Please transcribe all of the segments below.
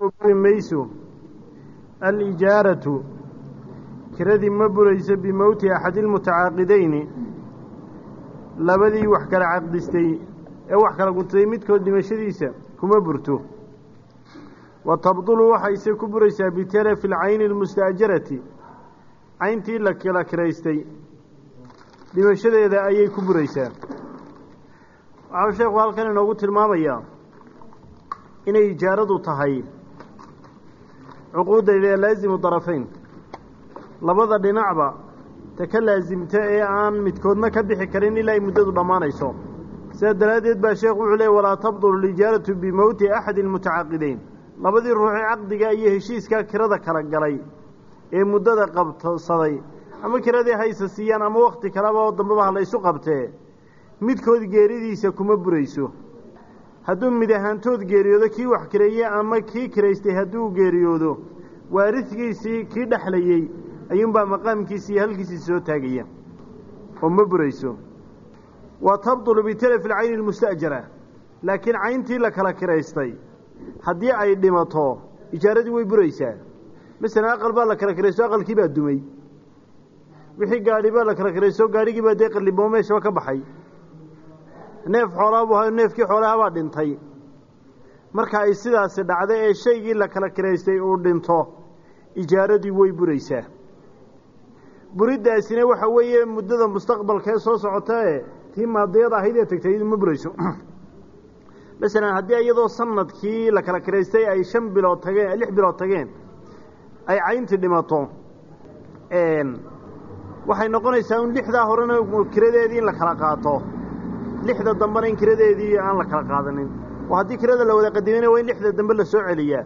buri mayso? Alijaaratu kiradii ma burayso bimowti axadi lmutacaaqidayni labadii wax kala caqdistay ee wax kala gutay midkood dhimashadiisa kuma burto. Wa tabdulu waxayse ku buraysaa bitalafi alcayni almustaajarati. Cayntii la kala kiraystay. Dhimashadeeda ayay ku buraysaa. Waxau sheekhu halkan inoogu tilmaamayaa inay ijaaradu tahay cuquudda laazimu darafayn. Labada dhinacba ta ka laasimta ee aan midkoodna ka bixi karin ilaa ay muddadu dhammaanayso. Sidaa daraaddeed baa sheekhu wuxuu leey walaa tabdulu lijaaratu bimowti axadi almutacaqideyn labadii ruuxee caqdiga iyo heshiiskaa kirada kala galay ee muddada qabsaday ama kiradii haysa siiyaan ama wakhti kaleba oo dambeba ha laysu qabtee midkood geeridiisa kuma burayso hadduu mid ahaantood geeriyoodo kii wax kireeye ama kii kiraystay hadduu geeriyoodo waaridkiisii kii dhexlayey ayuunbaa maqaamkiisii iyo halkiisii soo taagaya. Oo ma burayso. Wa tabdulu bitalafi alcayni almusta'jara. Laakiin cayntii la kala kiraystay haddii ay dhimato ijaaradii way buraysaa. Masalan aqal baa la kala kiraysto aqalkii baa dumay. Wixii gaadhi baa la kala kiraysto gaadhigii baa dee qalliboo meeshaba ka baxay neef xoolaa buu hayo neefkii xoolahabaa dhintay. Marka ay sidaasi dhacda ee shaygii la kala kiraystay uu dhinto ijaaradii way buraysaa. Buriddaasina waxa weeye muddada mustaqbalkee soo socotae tii maadiyada ahayd ee tagtay ma burayso. Masalan haddii iyadoo sannadkii la kala kiraystay ay shan bilood tageen lix bilood tageen ay cayntii dhimato waxay noqonaysaa in lixdaa horena kiradeedii in la kala qaato lixda dambena in kiradeedii aan la kala qaadanin. Oo haddii kirada la wada qadimayna waa in lixda dambe la soo celiyaa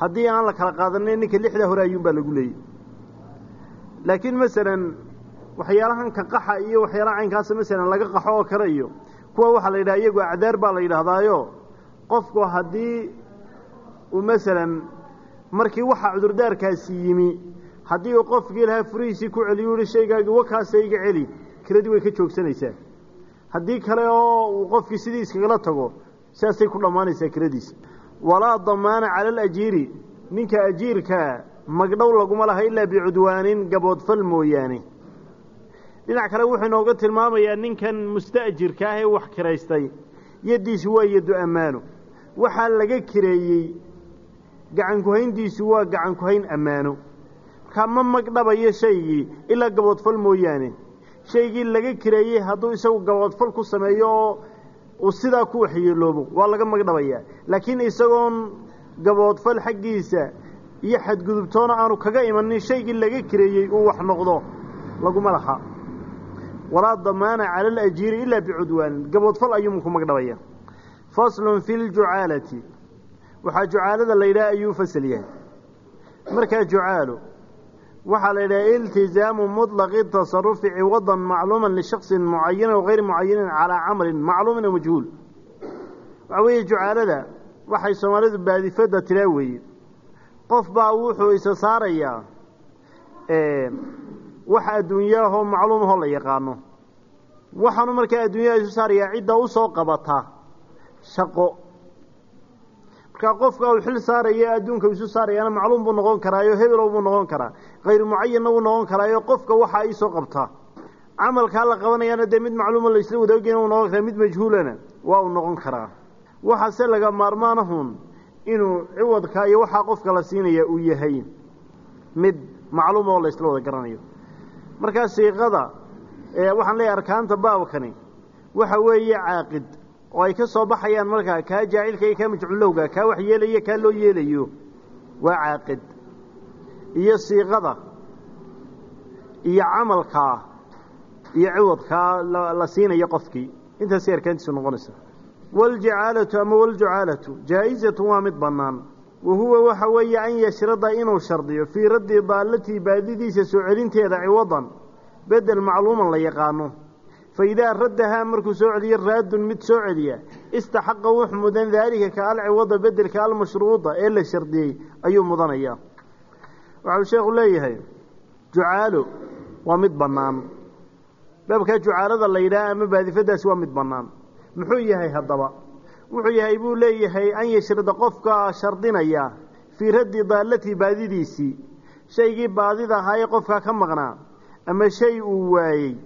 haddii aan la kala qaadanin ninka lixda hore ayuunbaa lagu leeyay. Laakiin masalan waxyaalahan ka qaxa iyo waxyaalaha caynkaasa masalan laga qaxo oo kale iyo kuwa waxaa la yidhaha iyagu acdaar baa la yidhaahdaayo qofku haddii uu masalan markii waxaa cudurdaarkaasi yimi haddii uu qofkii lahaa furihiisii ku celiyu yihi shaygaagi wakaasa iga celi. Kiradii way ka joogsanaysaa haddii kale oo uu qofkii sidii iskagala tago sidaasay ku dhammaanaysaa kiradiisa walaa damaana cala alajiiri ninka ajiirkaa magdhow laguma laha ilaa bicudwaanin gaboodfal mooyaane. Dhinac kale wuxuu inooga tilmaamayaa ninkan musta'jirka ah ee wax kiraystay yaddiisu waa yaddu ammaano. Waxaa laga kireeyey gacankuhayntiisu waa gacankuhayn ammaano. Markaa ma magdhabayo shaygii ilaa gaboodfal mooyaane shaygii laga kireeyey hadduu isagu gaboodfal ku sameeyo oo uu sidaa ku waxyeeloobo waa laga magdhabayaa. Laakiin isagoon gaboodfal xaggiisa iyo xadgudubtoona aanu kaga imanin shaygii laga kireeyey uu wax noqdo. Laguma laha. Walaa damaana cala alajiiri ilaa bicudwaanin gaboodfal ayuumu ku magdhabaya faslun fi ljucaalati waxaa jucaalada la yidhaha ayuu fasal yahay. Markaa jucaalo waxaa la yidhaha iltizaamu muطlaqi tasarufi ciwadan macluuman lishaksin mucayanin wagayri mucayanin calaa camalin macluumin majhuul. Waxaa weeye jucaalada waxay soomaalidu baadifada tiraa weeye. Qof baa wuxuu isa saarayaa wax adduunyaahoo macluumahoo la yaqaano. Waxaanu markaa adduunyada isu saarayaa cidda u soo qabata shaqo markaa qofka uu xil saaraya adduunka isu saarayaana macluum buu noqon karaayo hebelow buu noqon karaa hayru mucayanna wuu noqon karaayo qofka waxaa iisoo qabtaa camalkaa la qabanayaana dee mid macluumo la isla wadaogeyna uu noqon karaa mid majhuulana waa uu noqon karaa. Waxaase laga maarmaanahun inuu ciwadka iyo waxaa qofka la siinaya uu yahay mid macluum oo la isla wada garanayo. Markaa siiqada waxaan leeyahay arkaanta baabkani waxa weeye caaqid oo ay ka soo baxayaan markaa kaa jaacilka iyo kaa majcuulowga kaa wax yeelaya kaa loo yeelayo waa caaqid. Iyo siiqada iyo camalkaa iyo ciwadkaa la siinayo qofkii intaasay arkaantiisu noqonaysa waljacaalatu ama waljucaalatu jaa-izatu waa mid bannaan. Wa huwa waxa weeye an yashrada inuu shardiyo fii raddi daalatii baadidiisa soo celinteeda ciwadan bedel macluuman la yaqaano fa idaa raddahaa markuu soo celiyo raadun mid soo celiya istaxaqa wux mudan daalika ka alciwada bedelka almashruuda ee la shardiyey ayuu mudanayaa waxau sheekhu leeyahay jucaalo waa mid bannaan. Baabkaa jucaalada la yidhaha ama baadifadaasi waa mid bannaan. Muxuu yahay haddaba? Wuxuu yahay buu leeyahay an yashrida qofka shardinaya fii raddi daallatihi baadidiisii. Shaygii baadida ahaa ee qofkaa ka maqnaa ama shay uu waayey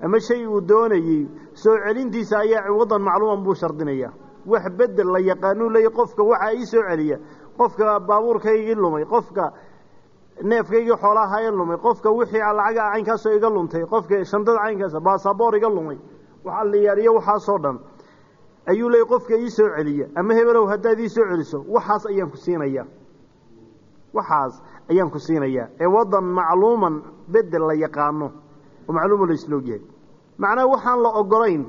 ama shay uu doonayey soo celintiisa ayaa ciwadan macluuman buu shardinaya. Wax bedel la yaqaanuu leeya qofka waxaa ii soo celiya. Qofka baabuurkaygii lumay qofka neefkaygii xoolaha ee lumay qofka wixii lacaga caynkaasoo iga luntay qofka shandada caynkaasa baasaboor iga lumay. Waxaa la yaariyo waxaasoo dhan. Ayuu leeyay qofka ii soo celiya. Ama hebelow haddaad ii soo celiso waxaas ayaan ku siinaya. Waxaas ayaan ku siinayaa ee macluuman bedel la yaqaano oo macluumo la isloog yahay macnaha waxaan la ogolayn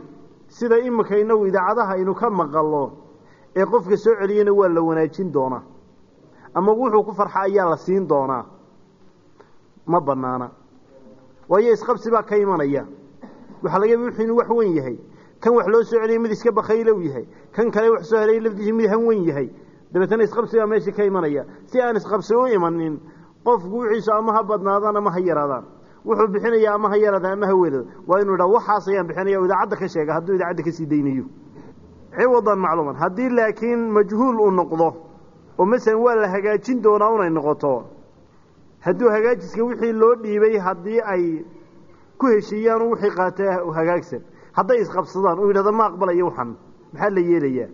sida imika inagu idaacadaha aynu ka maqallo ee qofka soo celiyana waa la wanaajin doonaa. Ama wuxuu ku farxa ayaa la siin doonaa. Ma banaana waayo isqabsi baa ka imanaya. Waxaa laga yaaba wuxuu inuu wax weyn yahay. Kan wax loo soo celiyay mid iska bakaylow yahay. Kan kale wax soo helay lafdiisa mid han weyn yahay. Dabeetana isqabsi baa meesha ka imanaya. Si aan isqabsi u imanin qofku wixiisu ama ha badnaadaan ama ha yaraadaan wuxuu bixinaya ama ha yaraadaan ama ha weelado. Waa inuu idhaa waxaas ayaan bixinaya o idaacadda ka sheega hadduu idaacadda ka sii daynayo. Ciwadan macluuman haddii laakiin majhuul uu noqdo oo masalan waa la hagaajin doonaa unay noqoto hadduu hagaajiska wixii loo dhiibay haddii ay ku heshiiyaan wixii qaata hagaagsan. Hadday isqabsadaan uu yidhahdo ma aqbalayo waxan maxaa la yeelayaa?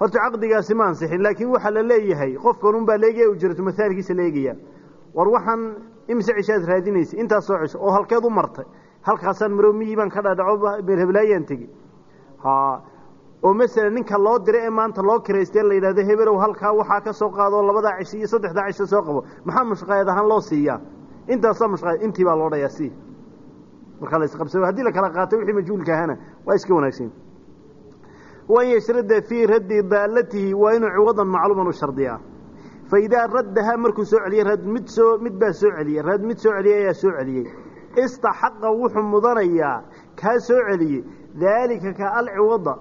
Horta caqdigaasi ma ansixin laakiin waxaa la leeyahay qofkan unbaa leegaya ujratu masaalkiisa la eegaya. War waxaan imise cishaad raadinaysa intaas soo oo halkeed u martay. Halkaasaan maroomiyi baan ka dhadhaco meelheblaayaan tegi. Oo masalan ninka loo diray ee maanta loo kiraystay la yidhahdo hebelow halkaa waxaa ka soo qaado labadaa cisho iyo saddexdaa cisho soo qabo. Maxaa mushqaayad ahaan loo siiyaa? Intaasaa mushqaayad intii baa loo dhayaa si markaa la isqabsado haddii la kala qaato wixii majhuulka ahana waa iska wanaagsan. Waan yashrada fii raddi daallatihi waa inuu ciwadan macluuman u shardiyaa fa idaa raddahaa markuu soo celiyey rad mid soo mid baa soo celiyey rad mid soo celiyey ayaa soo celiyey istaxaqa wuxuu mudanayaa kaa soo celiyey daalika ka alciwada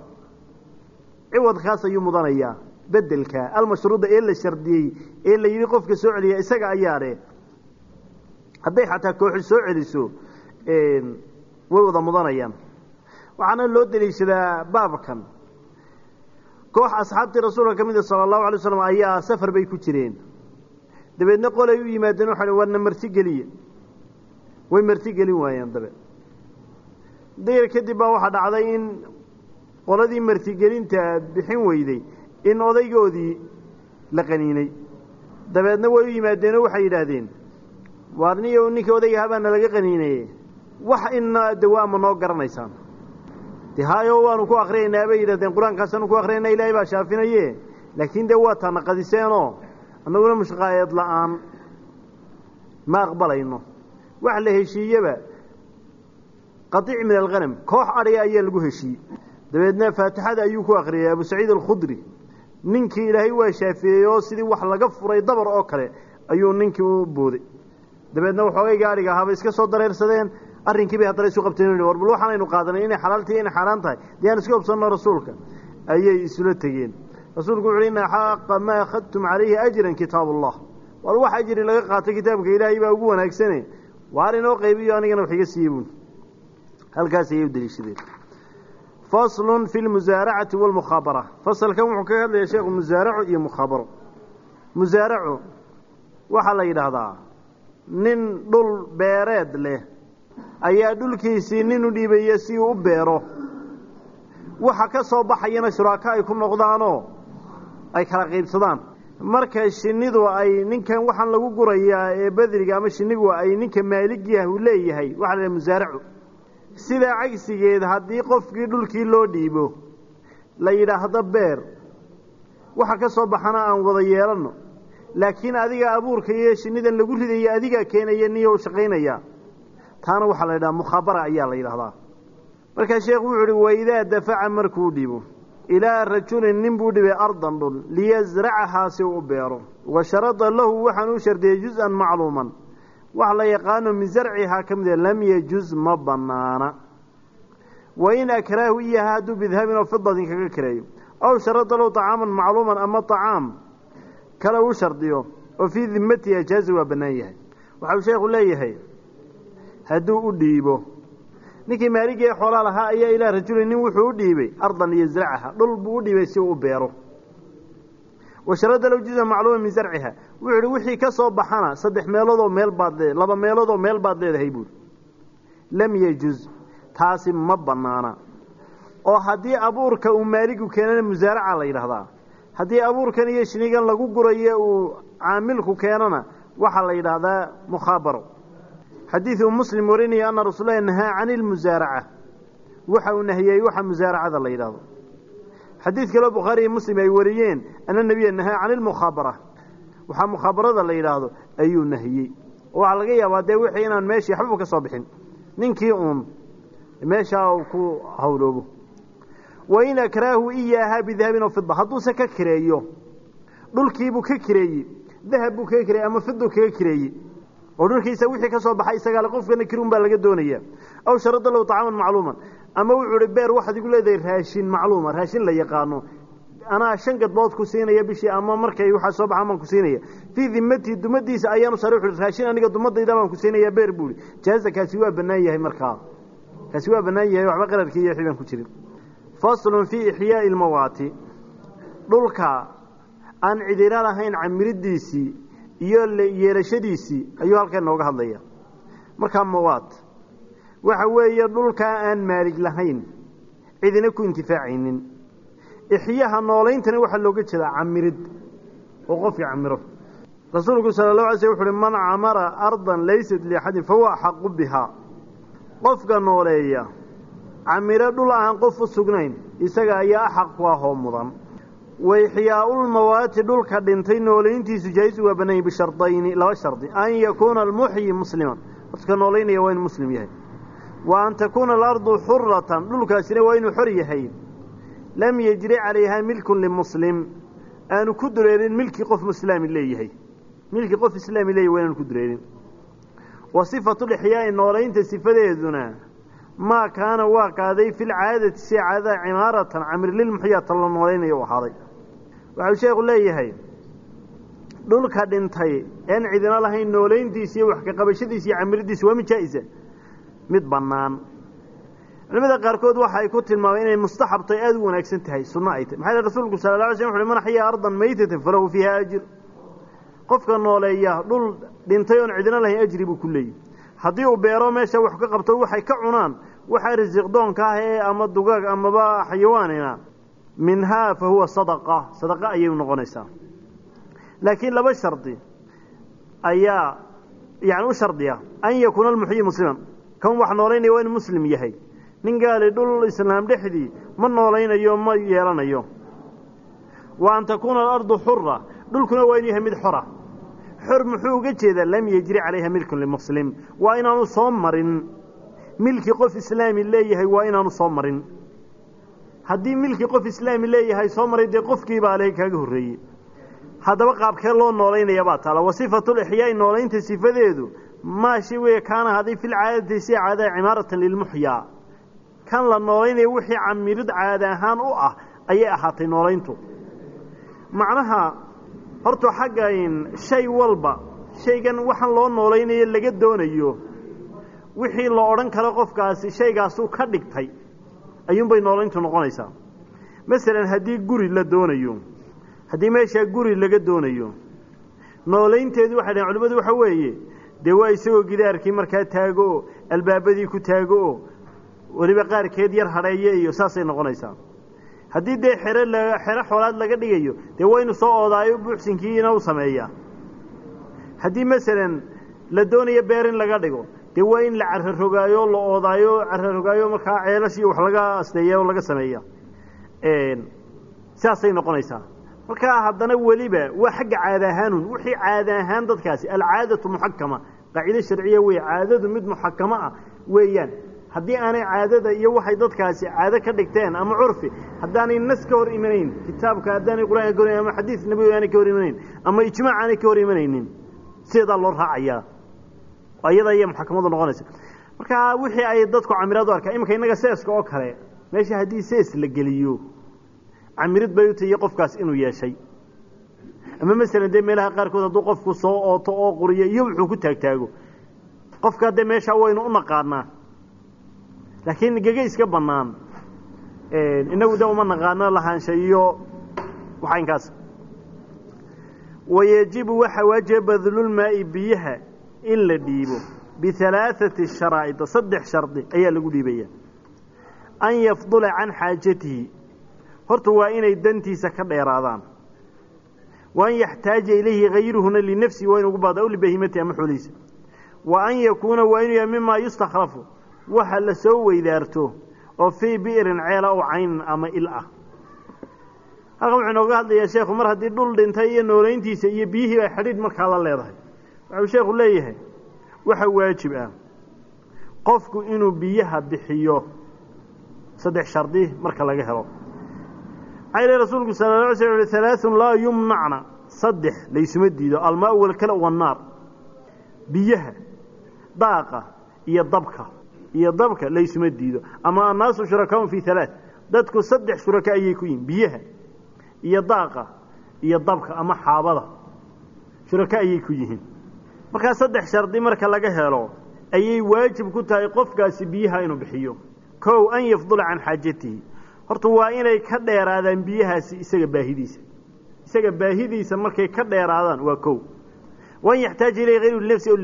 ciwadkaas ayuu mudanayaa bedelka almashruuda ee la shardiyey ee la yidhi qofka soo celiya isaga ayaa leh hadday xataa kooxi soo celiso way wada mudanayaan waxaana loo deliishadaa baabkan koox asxaabtii rasuulka ka mida sala allahu alay slam ayaa safar bay ku jireen. Dabeedna qolay u yimaadeen waxa warna marti geliye. Way marti gelin waayeen dabe. Dayar kadib baa waxaa dhacday in qoladii martigelinta bixin weyday in odaygoodii la qaniinay. Dabeedna way u yimaadeenoo waxay yidhaahdeen waarniyo ninkii odayga habaana laga qaniinaye wax ina dawa ama noo garanaysaan hayo waanu ku akrinaynaa bay yidhahdeen. Qur'aankaasaanu ku akrinayna ilaahay baa shaafinaye laakiin dee waa taana qadiseenoo annaguna mushqaayad la'aan ma aqbalayno. Wax la heshiiyeba qaiic min alghanam koox adhiga ayaa lagu heshiiyey. Dabeedna faatixada ayuu ku akriyay abu saciid alkhudri. Ninkii ilaahay waa shaafiyey oo sidii wax laga furay dabar oo kale ayuu ninkii u booday. Dabeedna waxoogayga adhiga ahaabay iska soo dareersadeen arrinkii bay haddana isu qabteen war bal waxaanaynu qaadanay inay xalaaltahi inay xaaraan tahay. Dee aan iska hobsanno rasuulka. Ayay isula tegeen. Rasuulku wuxu uhi ina xaqa maa akhadtum calayhi ajran kitaabu allah war wax ajri laga qaatay kitaabka ilaahay baa ugu wanaagsane. Waar inoo qaybiyo anigana wax iga siiye buun halkaas ayay u deliishadeen. Faslun fi lmusaaracati walmukhaabara fasalkan wuxuu kaga hadlayaa sheekhu musaaraco iyo mukhaabaro musaaraco waxaa la yidhaahdaa nin dhul beereed leh ayaa dhulkiisii nin u dhiibaya si uu u beero. Waxa ka soo baxayana shuraako ay ku noqdaanoo ay kala qaybsadaan. Marka shinnidu ay ninkan waxaan lagu gurayaa ee badriga ama shinnigu ay ninka maaligii ah uu leeyahay waxaa la musaaraco sidaa cagsigeed haddii qofkii dhulkii loo dhiibo la yidhaahdo beer. Waxa ka soo baxana aan wada yeelanno. Laakiin adiga abuurka iyo shinnidan lagu ridaya adigaa keenaya niyo u shaqaynaya taana waxaa la yidhaha mukhaabara ayaa la yidhahdaa markaa sheekhu wuxu uhi waidaa dafaca markuu dhibo ilaa rajulin nin buu dhibay ardan dhul liyasracahaa si uu u beero. Wa sharada lahu waxaan u shardiyey juz-an macluuman. Wax la yaqaano min zarcihaa ka mida lam yajuz ma banaana wa in akraahu iyaha hadduu bidhabin oo fidatin kaga kareeyo aw sharada lahu طacaaman macluuman ama طacaam kale u shardiyo oo fii dimatihi ajaaza waa bannaan yahay. Waxau sheekhu leeyahay hadduu u dhiibo. Ninkii maaligii xoolaa lahaa ayaa ilaa rajulin nin wuxuu u dhiibay ardan yasracaha dhul buu u dhiibay si uu u beero. Washarada low juza macluuma min zarciha. Wuxuu ihi wixii ka soo baxana saddex meeloodoo meel baad leed laba meeloodoo meel baad leedahay buuri lam yejuz taasi ma bannaana. Oo haddii abuurka uu maaligu keenana musaaraca la yidhaahdaa. Haddii abuurkan iyo shinigan lagu gurayo uu caamilku keenana waxaa la yidhaahdaa mukhaabaro xadiiduu muslim warinaya ana rasuulahi nahaa cani ilmusaaraca waxa uu nahiyey waxa musaaracada la yidhaahdo. Xadiid kaleo bukhaari iyo muslim ay wariyeen ana nebiya nahaa cani ilmukhaabara waxaa mukhaabarada la yidhaahdo ayuu nahiyey waxaa laga yaabaa dee wixii inaan meeshii waxbaba ka soo bixin. Ninkii uun meeshaa uu ku hawloobo. Wain akraahu iyaahaa bidahabin oo fida hadduuse ka kireeyo dhulkiibuu ka kireeyey dahab buu kaga kireeyey ama fiduu kaga kireeyey oo dhulkiisa wixii ka soo baxay isagaale qofkana kiruun baa laga doonaya. Aw sharada lahu طacaaman macluuman. Ama wuxuu hi beer waxaad igu leedahay raashin macluuma raashin la yaqaano. Anaa shan gadbood ku siinaya bishii ama markay waxaa soo baxaan baan ku siinaya fii dimatii dumadiisa ayaanu sare wuxu raashin aniga dumadayda baan ku siinaya beer buuhi jaaza kaasi waa bannaan yahay markaa. Kaasi waa bannaan yahay waxba qararkii iyo xibaan ku jirin. Faslun fii ixyaa'i ilmawaati dhulka aan cidina lahayn camiridiisii iyo yeelashadiisii ayuu halkan nooga hadlaya. Markaa mawaat waxa weeye dhulkaa aan maalig lahayn cidina ku intifaacaynin. Ixyaha noolayntana waxaa looga jeedaa camirid oo qofkii camiro. Rasuulku sala la alay sl wuxu uhi man camara ardan laysat liaxadin fahuwa axaqu bihaa qofka nooleeya camiro dhul aan qof u sugnayn isaga ayaa axaq ku ahoo mudan waixyaaulmawaati dhulka dhintay noolayntiisu jaa'isu waa bannanya bishardayni laba shardi. An yakuuna almuxyi musliman. Qofka noolaynaya waa inuu muslim yahay. Wa an takuuna alardu xuratan dhulkaasina waa inuu xor yahay. Lam yejri calayhaa milkun limuslim. Aanu ku dureerin milkii qof islaami leeyahay. Milkii qof islaami leeyahy waa inaanu ku dureerin. Wa sifatulixyaa'i noolaynta sifadeeduna maa kaana waa qaaday fi lcaadati si caadada cimaaratan camir lilmuxyaata la noolaynayo u ahaaday waxau sheekhu leeyahay dhulka dhintay een cidina lahayn noolayntiisa iyo wax ka qabashadiisa iyo camiridiisa waa mid jaa-isa mid bannaan. Culimada qaarkood waxa ay ku tilmaameen inay mustaxabto ay aada u wanaagsan tahay sunno ay tahy maxaa rasuulku sala la alay slam uhi man axyaa ardan maytatan falahu fiiha ajir qofka nooleeya dhul dhintay oon cidina lahayn ajri buu ku leeyahy haddii uu beero meesha wax ka qabto waxay ka cunaan. Waxaa risiqdoonka ah ee ama dugaag amaba xayawaanina minhaa fa huwa sadaqa. Sadaqa ayay noqonaysaa. Laakiin laba shardi ayaa yani u shardiya an yakuuna almuxyi musliman. Kan wax noolaynaya waa inu muslim yahay. Nin gaali dhul islaam dhexdii ma noolaynayo ma yeelanayo. Wa an takuuna alardu xura dhulkuna waa inu yahay mid xora. Xor muxuu uga jeedaa? Lam yejri calayha milkun limuslim. Waa inaanu soo marin. Milki qof islaami leeyahay waa inaanu soo marin haddii milki qof islaami leeyahay soo maray dee qofkiibaa leh kaaga horreeyey. Haddaba qaabkee loo noolaynaya baa taala. Wa sifatulixyaai noolaynta sifadeedu maa shay weeye kaana haday filcaadati si caadada cimaaratan lilmuxyaa kan la noolaynaya wixii camirid caada ahaan u ah ayay ahaatay noolayntu macnaha horta xagga shay walba shaygan waxaan loo noolaynayo laga doonayo wixii la odhan karo qofkaasi shaygaasuu ka dhigtay ayuunbay noolayntu noqonaysaa. Masalan haddii guri la doonayo haddii meeshaa guri laga doonayo noolaynteedu waxay dhahen culimmadu waxa weeye dee waa isagoo gidaarkii markaa taago oo albaabadii ku taago oo weliba qaarkeed yar hadheeye iyo saasay noqonaysaa. Haddii dee xero la xero xoolaad laga dhigayo dee waa inu soo oodaayo buuxsinkiina u sameeyaa. Haddii masalan la doonayo beer in laga dhigo dee waa in la cararogaayo la oodaayo cararogaayo markaa ceelashii wax laga asteeya oo laga sameeya. Sidaasay noqonaysaa. Markaa haddana weliba waa xagga caada ahaanun wixii caada ahaan dadkaasi alcaadatu muxakama qaacido sharciya wey caadadu mid muxakamo ah weeyaan. Haddii aanay caadada iyo waxay dadkaasi caado ka dhigteen ama curfi haddaanay nas ka hor imanayn kitaabka haddaanay qur'aanka ka hor ama xadiis nebiga aanay ka hor imanayn ama ijmaac aanay ka hor imanaynin sideedaa loo raacayaa ayada ayay muxakamadu noqonaysa. Marka wixii ay dadku camiraad u arkaa iminka innaga seeska oo kale meesha haddii sees la geliyo camirid bay u tahiye qofkaas inuu yeeshay. Ama masalan dee meelaha qaarkood hadduu qofku soo ooto oo quriyo iyo wuxuu ku taagtaago qofkaa dee meeshaa waynu u naqaanaa laakiin gege iska bannaan. Inagu de uma naqaano lahaansha iyo waxaynkaas wayajibu waxa waajiba badlulmaa'i biyaha in la dhiibo bihalaaثati sharaa'ida saddex shardi ayaa lagu dhiibaya. An yafdula can xaajatihi. Horta waa inay dantiisa ka dheeraadaan. Wa an yaxtaaja ilayhi hayruhuna linafsihi waa inu ugu baado aw libahimati ama xoolihiisa. Wa an yakuuna waa inuu yahay mimaa yustakhlafu. Waxa la soo weydaarto oo fii bi'rin ceela oo caynin ama il ah. Halkan wuxuu inooga hadlayaa sheekhu mar haddii dhul dhintay iyo noolayntiisa iyo biyihii ay xidhiidh markaa la leedahay waxuu sheekhu leeyahay waxa waajib ah qofku inuu biyaha bixiyo saddex shardi marka laga helo. Yidhi rasuulku sala la alay sl uhi halaaثun laa yumnacna. Saddex laysuma diido almaau walkala wannaar biyaha daaqa iyo dabka iyo dabka laysuma diido. Ama annaasu shurakaun fii halaaث dadku saddex shuraka ayay ku yihiin biyaha iyo daaqa iyo dabka ama xaabada. Shuraka ayay ku yihiin markaa saddex shardi marka laga helo ayay waajib ku tahay qofkaasi biyaha inuu bixiyo. Kow an yafdula can xaajatihi. Horta waa inay ka dheeraadaan biyahaasi isaga baahidiisa. Isaga baahidiisa markay ka dheeraadaan waa kow. Waan yaxtaaja ilay hayru linafsi aw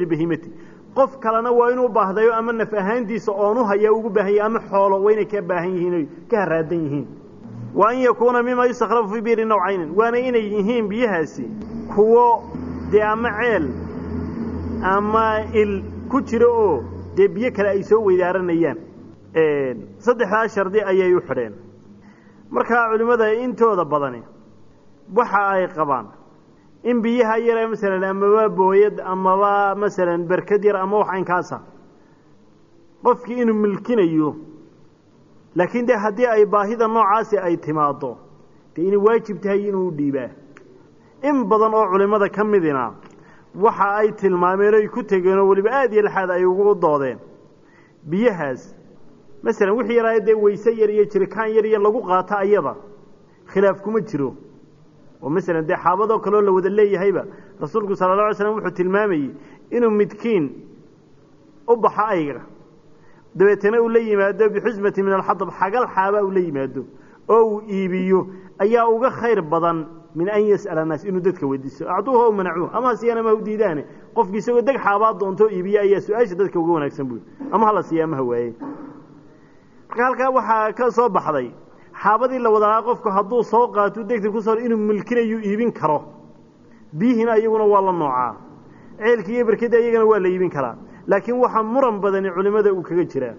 qof kalena waa inuu baahdayo ama naf ahaantiisa oonu hayaa ugu baahan ama xoolo waa ka baahan yihiin oy ka haraadan yihiin. Wa an yakuuna mima yustakhlafu fii biiri nawcaynin. Waana inay yihiin biyahaasi kuwo dee ama ceel ama il ku jiro oo dee biyo kale ay soo weydaaranayaan. Saddexdaa shardi ayay u xidheen. Markaa culimmada intooda badani waxa ay qabaan in biyaha yare masalan amaba booyad amaba masalan berkad yar ama wax aynkaasa qofkii inuu milkinayo laakiin dee haddii ay baahida noocaasi ay timaado dee inay waajib tahay inuu dhiibaa. In badan oo culimmada ka midina waxa ay tilmaameen oy ku tegeen oo weliba aada iyo laxaad ay ugu doodeen. Biyahaas masalan wixii yaraa dee wayse yar iyo jirikaan yar iyo lagu qaato ayada khilaaf kuma jiro. Oo masalan dee xaabadoo kaleo la wada leeyahayba rasuulku sala la alay slam wuxuu tilmaamayey inuu midkiin u baxo ayga. Dabeetana uu la yimaado bixusmati min alxadab xagal xaaba uu la yimaado oo uu iibiyo ayaa uga khayr badan min an yas'ala annaas inuu dadka weydiisto. Acduuhu aw manacuuh ama ha siiyaan ama ha u diidaane? Qofki isagoo deg xaabaad doontoo iibiya ayaa su'aasha dadka uga wanaagsan buui ama hala siiya ama ha waaye. Halkaa waxaa ka soo baxday xaabadii la wada qofku hadduu soo qaato degta ku soo inuu milkinayuu iibin karo. Biyihiina iyaguna waa la noocaa. Ceelkii iyo berkada iyagana waa la iibin karaa. Laakiin waxaa muran badani culimmada uu kaga jiraa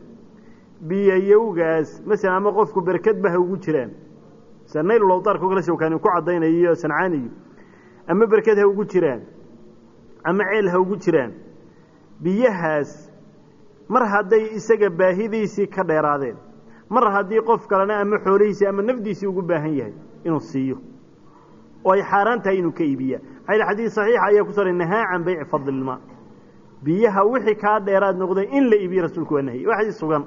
biyayowgaas masalan ama qofku berkadba ha ugu jiraan sida naylulawdaarka kala shawkaani ku caddaynayo iyo sancaaniyo ama berkad ha ugu jiraan ama ceel ha ugu jiraan biyahaas mar hadday isaga baahidiisii ka dheeraadeen mar haddii qof kalena ama xoolihiisii ama nafdiisii ugu baahan yahay inuu siiyo oo ay xaaraan tahay inuu ka iibiya maxaa yidhi xadiis saxiixa ayaa ku soray nahaa bayci fadlilmaa biyaha wixii kaa dheeraad noqday in la iibiyo rasuulku waa nahyi. Waa xadiis sugan.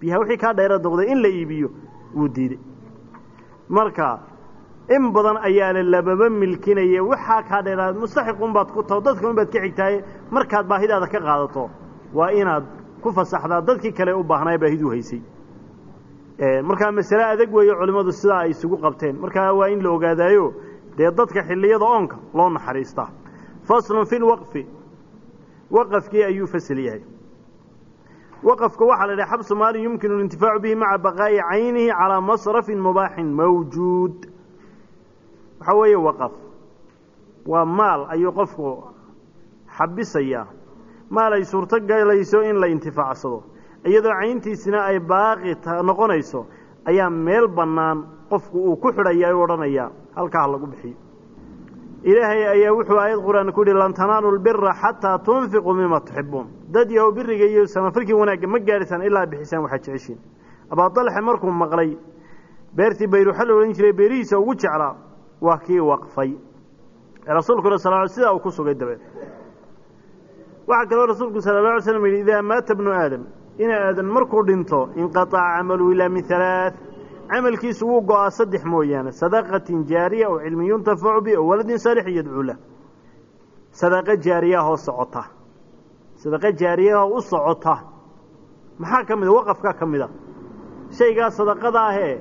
Biyaha wixii kaa dheeraad noqday in la iibiyo wuu diiday marka in badan ayaa la lababa milkinaya waxaa kaa dheeraad mustaxiqun baad ku taho dadka un baad ka xigtaaye markaad baahidaada ka qaadato waa inaad ku fasaxdaa. Dadkii kale u baahnaa baahiduu haysay. Markaa masale adag weeye culimmadu sidaa ay isugu qabteen. Markaa waa in la ogaadaayo dee dadka xilliyada oonka loo naxariistaa faslun fi lwaqfi waqafkii ayuu fasl yahay waqafka waxaa la dhahay xabsu maalin yumkinu اlintifaacu bihi maca baqaa'i caynihi calaa masrafin mubaaxin mawjuud. Waxaa weeye waqaf. Waa maal ayuu qofku xabisayaa. Maal ay suurto galayso in la intifaacsado iyadoo cayntiisina ay baaqi noqonayso ayaa meel bannaan qofku uu ku xidhaya u odhanayaa. Halkaa ha lagu bixiyo. Ilaahay ayaa wuxuu aayad qur'aan ku yihi lan tanaalu lbira xataa tunfiquu mima tuxibuun dad yahow biriga iyo samafalkii wanaagga ma gaadhisaan ilaa bixisaan waxaad jeceshiin. Abaadalxe markuu maqlay beertii bayruuxa la odhan jiray beerihiisa ugu jeclaa waa kii waqfay. Rasuulkuna sal sidaa uu ku sugay dabeed. Waxaa kaloo rasuulku sala la alay slam yidhi idaa maata bnu aadam in aadan markuu dhinto inqaaca camaluhu ilaa min halaaث camalkiisu wuu go'aa saddex mooyaane sadaqatin jaariya oo cilmi yuntafacu bi oo waladin saalix yadcuu lah. Sadaqo jaariyahoo socota sadaqo jaariyahoo u socota. Maxaa ka mida waqafkaa ka mida shaygaa sadaqada ahee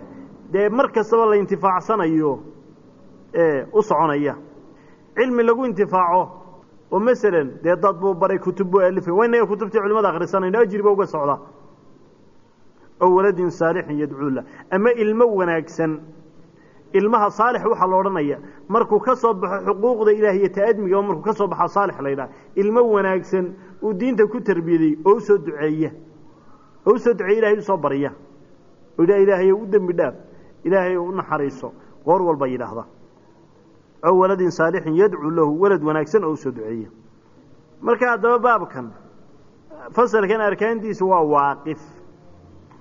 dee mar kastaba la intifaacsanayo ee u soconaya. Cilmi lagu intifaaco oo masalan dee dad buu baray kutub buu alifay. Waa inaga kutubtii culimada akhrisanayno ajriba uga socda. Oo waladin saalixin yadcuu lah ama ilmo wanaagsan ilmaha saalix waxaa la odhanaya. Markuu ka soo baxo xuquuqda ilaah iyo ta'admiga markuu ka soo baxaa saalix la yidhaha ilmo wanaagsan uu diinta ku tarbiyadey oo u soo duceeya. Oo u soo duceeya ilahay u soo barya oo ilaahay u dembi dhaaf. Ilaahay u naxariiso. Goor walba yidhaahda. Oo waladin saalixin yadcuu lahu walad wanaagsan oo u soo duceeya. Marka haddaba baabkan fasalkan arkaantiisa waa waaqif.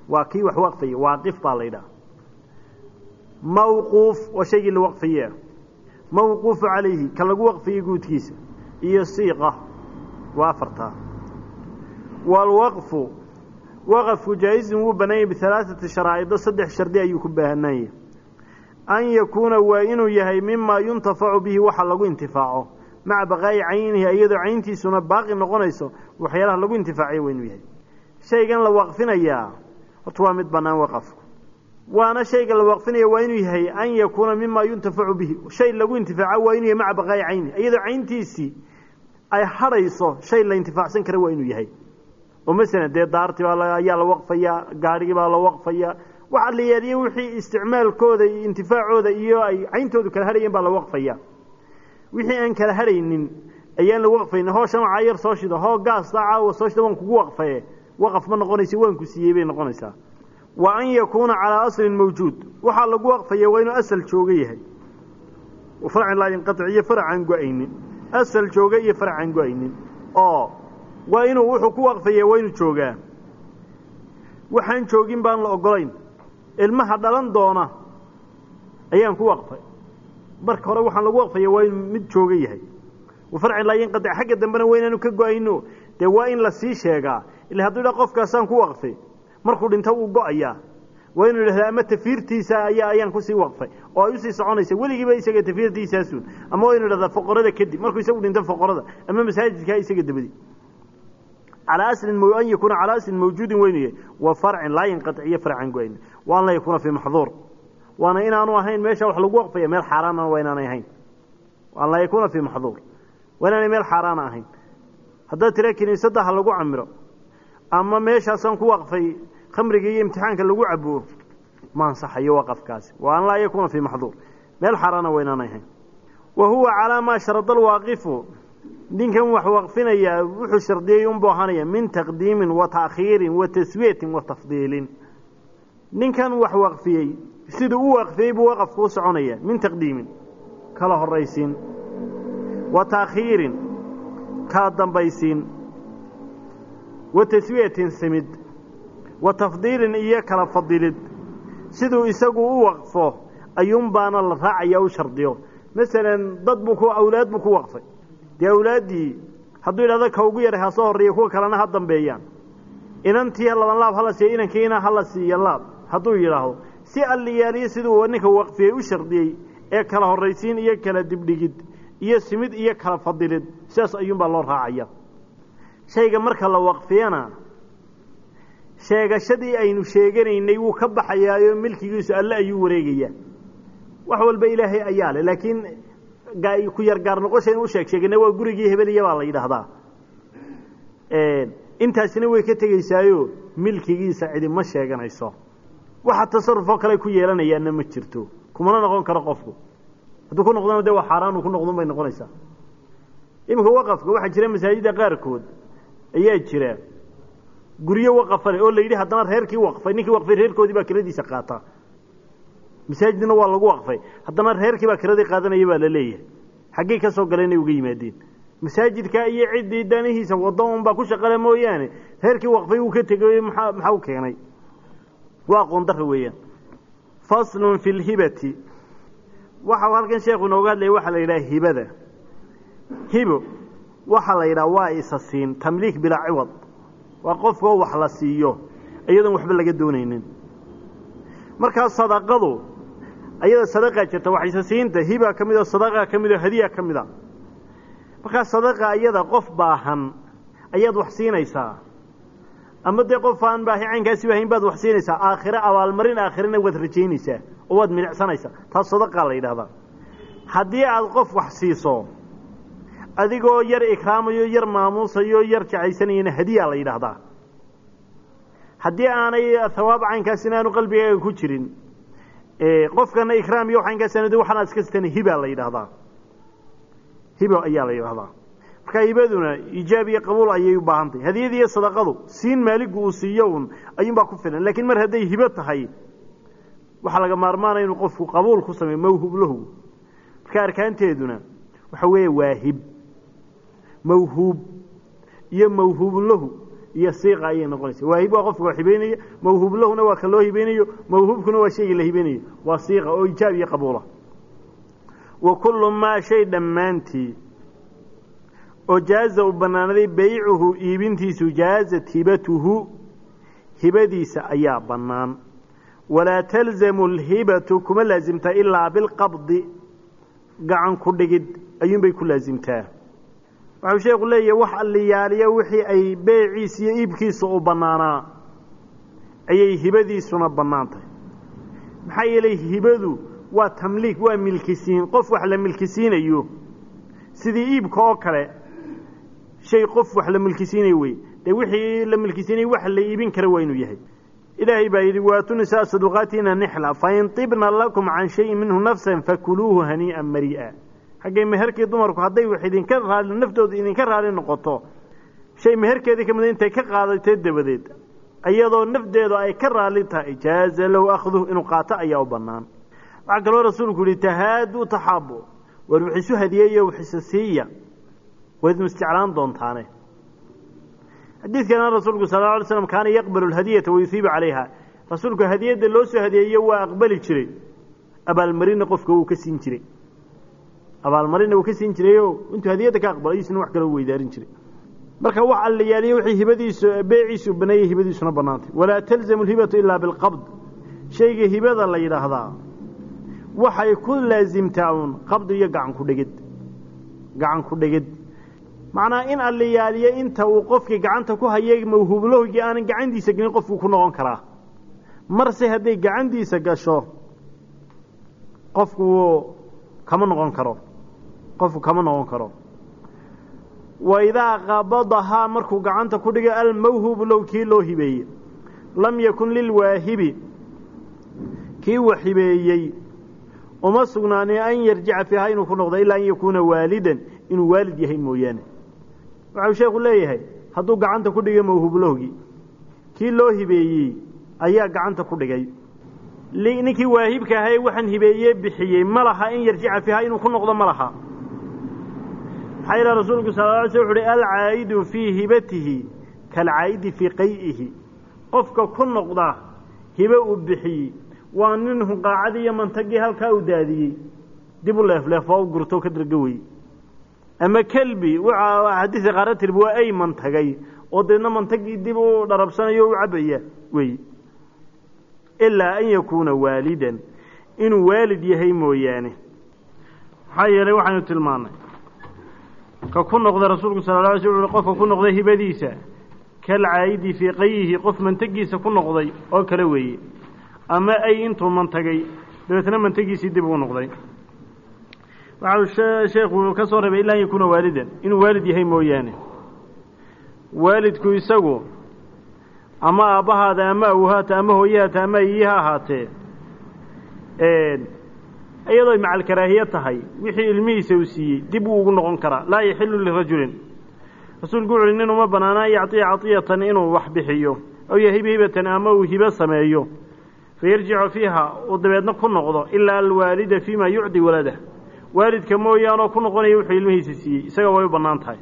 Waa kii wax waqfaya waaqif baa la yidhaha mawquuf waa shaygii la waqfiye mawquufu calayhi ka lagu waqfiye guudkiisa. Iyo siiqa waa afartaa. Waalwaqfu waqafku jaa-izun wuu banaanyay bihalaaثati sharaa'ido saddex shardi ayuu ku baahanaanyay an yakuuna waa inuu yahay mimaa yuntafacu bihi waxa lagu intifaaco maca baqaa'i caynihi iyadoo cayntiisuna baaqi noqonayso waxyaalaha lagu intifaacayo waa inuu yahay. Shaygan la waqfinayaa horta waa mid bannaan waqafku waana shayga la waqfinaya waa inuu yahay an yakuuna mimaa yuntafacu bihi. Shay lagu intifaaco waa inuu yahay maca baqaa'i caynihi iyadoo cayntiisii ay hadhayso shay la intifaacsan kara waa inuu yahay. Oo masalan dee daartii baa ayaa la waqfayaa gaarhigii baa la waqfayaa waxa la yeeliye wixii isticmaalkooda iyo intifaacooda iyo ay cayntoodu kala hadhayeen baa la waqfaya. Wixii aan kala hadhaynin ayaan la waqfaynin. Hoo shamacaa yar soo shida. Hoo gaasta caawa soo shida waan kugu waqfaye waqaf ma noqonaysa waan ku siiyey bay noqonaysaa wa an yakuuna calaa aslin mawjuud waxaa lagu waqfaya waa inuu asal jooga yahay. Farcin laa yanqatic iyo faracaan go'aynin. Asal jooga iyo faracaan go'aynin. Oo waa inuu wuxuu ku waqfaya waa inuu joogaa. Waxaan joogin baan la ogolayn. Ilmaha dhalan doona ayaan ku waqfay marka hore waxaan lagu waqfaya waa inuu mid jooga yahay. Farcin laa yanqatic dambena waa inaanu ka go'ayno. Dee waa in la sii sheegaa. Ila hadduu dha qofkaasaan markuu dhinto wuu go'ayaa. Waa inuu yidhahda ama tafiirtiisa ayaa ayaan ku sii waqfay. Oo ay u sii soconaysa weligiiba isaga tafiirtiisaasun ama waa inu yidhahdaa foqorada kadib. Markuu isagu dhinto foqorada ama masaajidkaa isaga dabadi. Calaa aslin an yakuuna calaa aslin mawjuudin weynu yahay. Wa farcin laa yanqatic iyo farcan go'ayn wa an laa yakuuna fii maxduur. Waana inaanu ahayn meesha wax lagu waqfaya meel xaaraana waa inaanay ahayn. An laa yakuuna fii maxduur. Waa inaanay meel xaaraana ahayn. Haddaad tira kiniisadda ha lagu camiro ama meeshaasaan ku waqfay khamriga iyo imtixaanka lagu cabo ma ansaxayo waqafkaasi wa an laa yakuuna fii maxduur. Meel xaaraana waa inaanay ahayn. Wa huwa calaa maa sharada alwaaqifu. Ninkan wax waqfinayaa wuxuu shardiyey unbuu ahaanaya min taqdiimin wa taakhiirin wa taswiyatin wa tafdiilin. Ninkan wax waqfiyey siduu u waqfiyey buu waqafku u soconaya min taqdiimin. Kala horaysiin wa taakhiirin kala dambaysiin wa taswiyatin simid wa tafdiilin iyo kala fadilid. Siduu isagu u waqfo ayuunbaana la raacaya u shardiyo. Masalan dad buu ku awlaad buu ku waqfay. Dee awlaaddii hadduu yidhahdo ka ugu yaray ha soo horreeya kuwa kalena ha dambeeyaan. Inantii laban laab hala siiya inankiina hala siiya laab. Hadduu yidhaahdo si alliyaaliyo siduu ninka waqfiyey u shardiyey ee kala horraysiin iyo kala dibdhigid iyo simid iyo kala fadilid sidaas ayuunbaa loo raacaya shayga marka la waqfiyana sheegashadii aynu sheeganaynay wuu ka baxayaayo milkigiisu alle ayuu wareegayaa. Wax walba ilaahay ayaa leh laakiin ku yar gaar u sheeg sheegana waa gurigii hebeliya baa la yidhaahdaa. Intaasina way ka tegaysaayo milkigiisa cidi ma sheeganayso. Waxa tasarufoo kale ku yeelanayaanna ma jirto. Kumana noqon karo qofku. Hadduu ku noqdona de waa xaaraanu ku noqdon bay noqonaysaa. Iminka waqafka waxaa jira masaajidda qaarkood ayaa jira guryo waqafa leh oo la yidhi haddana reerkii waqfay ninkii waqfay reerkoodii baa kiradiisa qaata. Masaajidna waa lagu waqfay. Haddana reerkii baa kiradii qaadanaya baa la leeyahay. Xaggey ka soo galeen inay uga yimaadeen. Masaajidka iyo ciddii danihiisa waddo unbaa ku shaqale mooyaane. Reerkii waqfay uu ka tegay maxaa maxaa u keenay? Waa aqoon darra weeyaan. Faslun fi lhibati waxau halkan sheekhu inooga hadlaya waxaa la yidhaha hibada. Hibo waxaa la yidhaha waa isa siin tamliik bilaa ciwad. Waa qofkoo wax la siiyo iyadoon waxba laga doonaynin. Markaa sadaqadu ayada sadaqaa jirta wax isa siinta hibaa ka mid o sadaqaa ka mid o hadiyaa ka mid a markaa sadaqa ayada qof baahan ayaad wax siinaysaa. Ama dee qof aan baahi caynkaasi bahayn baad wax siinaysaa aakhire abaalmarin aakhirena waad rajaynaysaa oo waad milicsanaysaa. Taas sadaqaa la yidhahdaa haddii aad qof wax siiso adigoo yar ikraamayo yar maamuusayo yar jacaysanayana hadiyaa la yidhaahdaa. Haddii aanay hawaab caynkaas inaanu qalbigaaga ku jirin qofkana ikraam iyo caynkaas waxaana iska sitana hiba la yidhaahdaa. Hiba ayaa la yidhahdaa marka hibaduna iijaab iyo qabuul ayay u baahan tahay. Hadiyada iyo sadaqadu siin maaligu uu siiyo un ayuunbaa ku filan. Laakiin mar hadday hibo tahay waxaa laga maarmaanaya inuu qofku qabuul ku sameeyo mawhub lahu marka arkaanteeduna waxa weeye waa hib mawhuub iyo mawhuub lahu iyo siiqa ayay noqonaysa. Waahib waa qofka waa hibeynaya mawhuub lahuna waa ka loo hibeynayo mawhuubkuna waa shayga la hibeynayo waa siiqa oo ijaab iyo qabuula. Wa kullu maa shay dhammaantii oo jaaza u bannaanaday baycuhu iibintiisu jaazat hibatuhu hibadiisa ayaa bannaan. Walaa talzamu alhibatu kuma laasimtaa ilaa bilqabdi gacan ku dhigid ayuunbay ku laasimtaa waxau sheekhu leeyahay wax alliyaaliya wixii ay beeciisa iyo iibkiisa u bannaanaa ayay hibadiisuna bannaan tahay maxaa yeelay hibadu waa tamliik waa milkisiin. Qof wax la milkisiinayo sidii iibka oo kale shay qof wax la milkisiinayo wey. Dee wixii la milkisiinay wax la iibin kara waa inuu yahay. Ilaahay baa yidhi waatu nisaa saduqaatina nixla fain tibna lakum can shayin minhu nafsan fakuluuhu hanii'an marii'a xaggay meherkii dumarku hadday wax idinka raali naftooda idinka raali noqoto shay meherkeedii ka mida intay ka qaadatee dabadeed iyadoo nafdeedu ay ka raali tahay jaaza low akhduhu inuu qaato ayaa u bannaan. Waxaa kaloo rasuulku yihi tahaaduu taxaabo war wax isu hadiyeeyo wax isa siiya. Wayd misjeclaan doontaane. Xadiidkana rasuulku sal lla alay slam kaana yaqbalu alhadiyata wayuhiibu calayha. Rasuulku hadiyadda loo soo hadiyeeyo waa aqbali jiray. Abaalmarinna qofka wuu ka siin jiray abaalmarinna wuu ka siin jirayo intuu hadiyadda ka aqbalo isna wax kale u weydaarin jiray. Marka wax allayaaliyo wixii hibadiisu beeciisu baneeyey hibadiisuna bannaantay. Walaa talzamu alhibatu ilaa bilqabd. Shayga hibada la yidhaahdaa waxay ku laasimtaa uun qabdi iyo gacan ku dhegid. Gacan ku dhegid. Macnaa in alliyaaliyo inta uu qofkii gacanta ku hayay mawhuublahogii aanan gacantiisa gelin qofkuu ku noqon karaa. Marse hadday gacantiisa gasho qofku kama noqon karo qofku kama noqon karo. Wa idaa qabadahaa markuu gacanta ku dhigay almawhuubu low kii loo hibeeyey. Lam yakun lilwaahibi kii wax hibeeyey uma sugnaanin an yarjica fiiha inuu ku noqdo ilaa an yakuuna waalidan inuu waalid yahay mooyaane. Waxau sheekhu leeyahay hadduu gacanta ku dhigay mawhuublahogii kii loo hibeeyey ayaa gacanta ku dhigay. Ninkii waahibka ahae waxaan hibeeye bixiyey ma laha in yarjica fiiha inuu ku noqdo ma laha maxaa yeele rasuulku sal la alay sl wuxu uhi alcaa'idu fii hibatihi kaalcaa'idi fii qay'ihi. Qofka ku noqda hibe uu bixiyey waa nin hunqaacadii iyo mantagii halkaa uu daadiyey. Dib u leefleefoo u gurto ka darga weye ama kelbi waxa xadiidka qaara tirbi waa ay mantagay oo deedna mantagii dib u dharabsanayo u cabbaya wey. Ilaa an yakuuna waalidan inuu waalid yahay mooyaane. Maxaa yeelay waxaynu tilmaannay ka ku noqda rasuulku sala la alay sl uhi qofka ku noqday hibadiisa kalcaayidi fii qayihi qof mantagiisa ku noqday oo kale weeye. Ama ay intuu mantagay dabeetna mantagiisii dib ugu noqday. Waxau sheekhu ka soo reebay ilaa an yakuuna waalidan. Inuu waalid yahay mooyaane. Waalidku isagu ama aabbahaada ama awhaata ama hooyahaata ama ha ahaatee iyadoo ay macal karaahiye tahay wixii ilmihiisa uu siiyey dib wuu ugu noqon karaa. Laa yaxilu lirajulin. Rasuulku wuxu uhi nin uma banaana an yacطiya caطiyatan inuu wax bixiyo aw yahib hibatan ama uu hibo sameeyo. Fayarjicu fiiha uu dabeedna ku noqdo ilaa alwaalida fii ma yucdi waladah waalidka mooyaanoo ku noqonaya wuxuu ilmihiisa siiyey isaga way u bannaan tahay.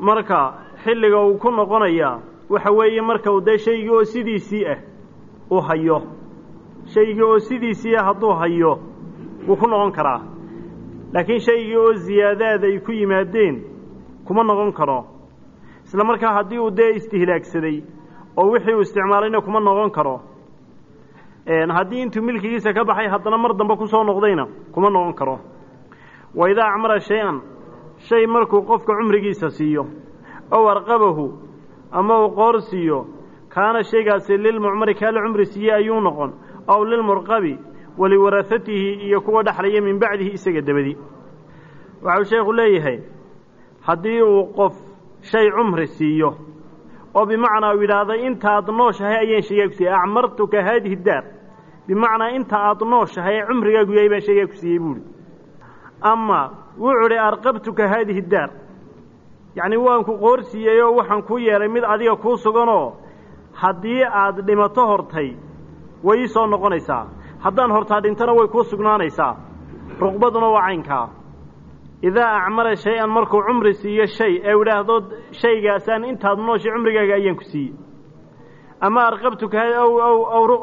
Marka xilliga uu ku noqonayaa waxa weeye marka uu dee shaygii oo sidiisii ah uu hayo. Shaygii oo sidiisii ah hadduu hayo wuu ku noqon karaa. Laakiin shaygii oo ziyaadaad ay ku yimaadeen kuma noqon karo. Isla markaa haddii uu dee istihlaagsaday oo wixii uu isticmaalayna kuma noqon karo. Haddii intuu milkigiisa ka baxay haddana mar dambe ku soo noqdayna kuma noqon karo. Wa idaa acmara shay-an shay markuu qofka cumrigiisa siiyo ow arqabahu ama uu qoor siiyo kaana shaygaasi lilmucmari kaa la cumri siiyey ayuu noqon aw lilmurqabi waliwarahatihi iyo kuwa dhexlaya min bacdihi isaga dabadi. Waxau sheekhu leeyahay haddii uu qof shay cumri siiyo oo bimacnaa uu yidhaahda intaad nooshahay ayaan shaygaa ku siiyey acmartuka haadihi daar. Bimacnaa inta aad nooshahay ee cumrigaagu yahay baan shaygaa ku siiyey buuhi ama wuxuu idhi arqabtuka haadihi daar. Yacni waan ku qoorsiiyey oo waxaan kuu yeelay mid adiga kuu suganoo haddii aad dhimato hortay way ii soo noqonaysaa haddaan hortaa dhintana way kuu sugnaanaysaa. Ruqbaduna waa caynkaa idaa acmara shay-an markuu cumri siiyo shay ee idhaahdo shaygaasaan intaad nooshay cumrigaaga ayaan ku siiyey. Ama arqabtuka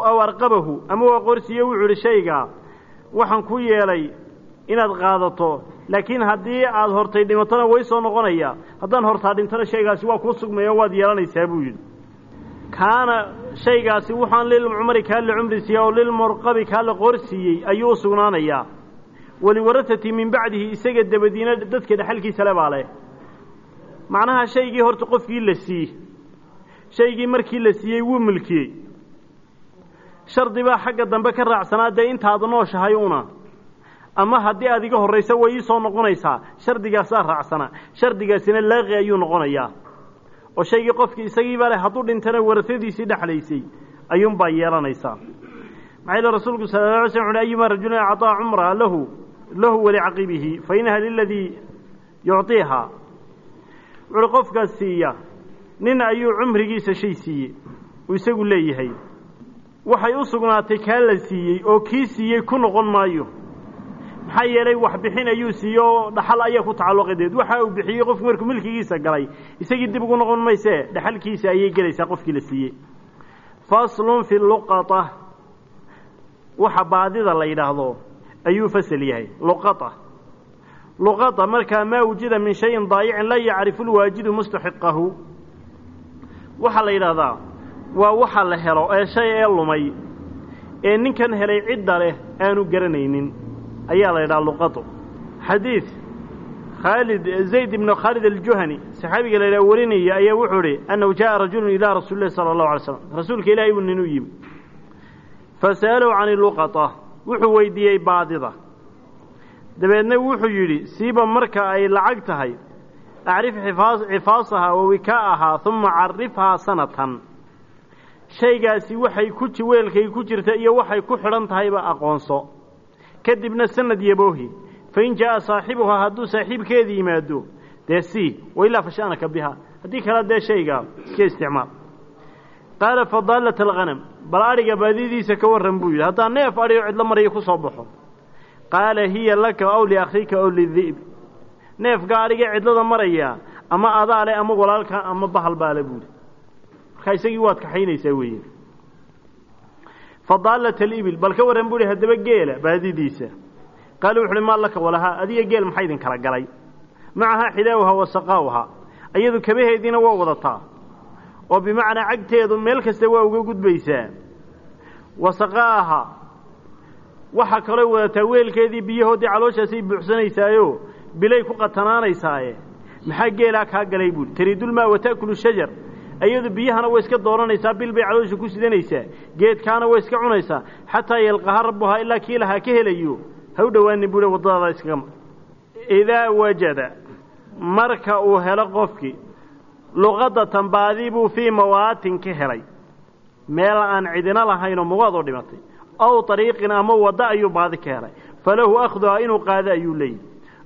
aw arqabahu ama waa qoorsiiye wuxuu idhi shaygaa waxaan ku yeelay inaad qaadato laakiin haddii aad hortay dhimatona way soo noqonaya haddaan hortaa dhintana shaygaasi waa kuu sugmaya waad yeelanaysaa buu yidhi kaana shaygaasi wuxaan lilcumari kaa la cumri oo lilmurqabi kaa la qoor siiyey ayuu u sugnaanayaa waliwarahati min bacdihi isaga dabadiina dadka dhexalkiisa le baa leh. Macnaha shaygii horta qofkii la siiyey. Shaygii markii la siiyey wuu milkiyey shardi baa xagga dambe ka raacsanaa dee intaad nooshahay una. Ama haddii aad iga horrayso way ii soo noqonaysaa. Shardigaasaa raacsanaa shardigaasina laaqi ayuu noqonayaa oo shaygii qofkii isagiibaa leh hadduu dhintana warasadiisii dhexlaysay ayuunbaa yeelanaysaa. Maxaa yeele rasuulku sala la alay slam uhi ayuma rajulin acطaa cumra lahu lahu walicaqibihi fa inaha liladii yucطiihaa wuxuuhi qofkaas siiya nin ayuu cumrigiisa shay siiyey uu isagu leeyahay. Waxay u sugnaatay kaa la siiyey oo kii siiyey ku noqon maayo maxaa yeelay wax bixin ayuu siiyey oo dhaxal ayaa ku tacalluqay deed. Waxa uu bixiyey qofku markuu milkigiisa galay isagii dib ugu noqon maysee dhaxalkiisa ayay gelaysaa qofkii la siiyey. Faslun fi luqata. Waxa baadida la yidhaahdo ayuu fasal yahay luqata. Luqata markaa maa wujida min shayin daayicin laa yacrifu lwaajidu mustaxiqahu. Waxaa la yidhaahdaa waa waxa la helo ee shay ee lumay ee ninkan helay cidda leh aanu garanaynin ayaa la yidhaha luqadu xadiid khaalid zayd ibnu khaalid aljuhani saxaabiga la yidhaha warinaya ayaa wuxuu idhi annahu jaءa rajulu ilaa rasuuli lahi sala allahu alay slam rasuulka ilaahay buu u yimi. Fasa'alahu can iluqata wuxuu weydiiyey baadida. Dabeedna wuxuu yidhi siiba marka ay lacag tahay acrif cifaasahaa wa wikaa'ahaa uma carifhaa sanatan. Shaygaasi waxay ku weelkay ku jirta iyo waxay ku xidhan tahayba aqoonso kadibna sanad yaboohi fain jaa'a saaxibuhaa hadduu saaxiibkeeda yimaado dee sii wailaa fashaanaka biha. Haddii kale dee shayga iska isticmaal. Qaala fadaalat alghanam bal adhiga baadidiisa ka warran buu yidhi haddaa neef adhi oo cidlo maraya ku soo baxo. Qaala hiya laka aw liakhiika aw lidi'b neefka adhiga cidlada maraya ama adaa leh ama walaalka ama bahal baa le buuhi markaa isagii waad kaxaynaysaa weeye fadaalat alibil bal ka warran buuhi haddaba geela baadidiisa. Qaala wuxu uhi maa laka walahaa adiga geel maxaa idin kala galay? Macahaa xidaawuhaa wa saqaawuhaa iyadu kabaheediina waa wadataa. Oo bimacnaa cagteedu meel kasta waa uga gudbaysaa. Wasaqa'aha waxaa kaloo wadataa weelkeedii biyahoodii calooshaasay buuxsanaysaayo bilay ku qatanaanaysaaye. Maxaa geelaa kaa galay buuhi tariidulmaa wa ta'kulu shajar iyadu biyahana way iska dooranaysaa bil bay caloosha ku sidanaysaa geedkaana way iska cunaysaa xataa yalqaha rabbuhaa ilaa kii lahaa ka helayo ha u dhowaanin buuhi waddadaada iskaga mar idaa wajada marka uu helo qofkii luqadatan baadi buu fii mawaatin ka helay. Meel aan cidina lahaynoo mugaad oo dhimatay aw ariiqin ama waddo ayuu baadi ka helay. Falahu akhduhaa inuu qaado ayuu leeyahy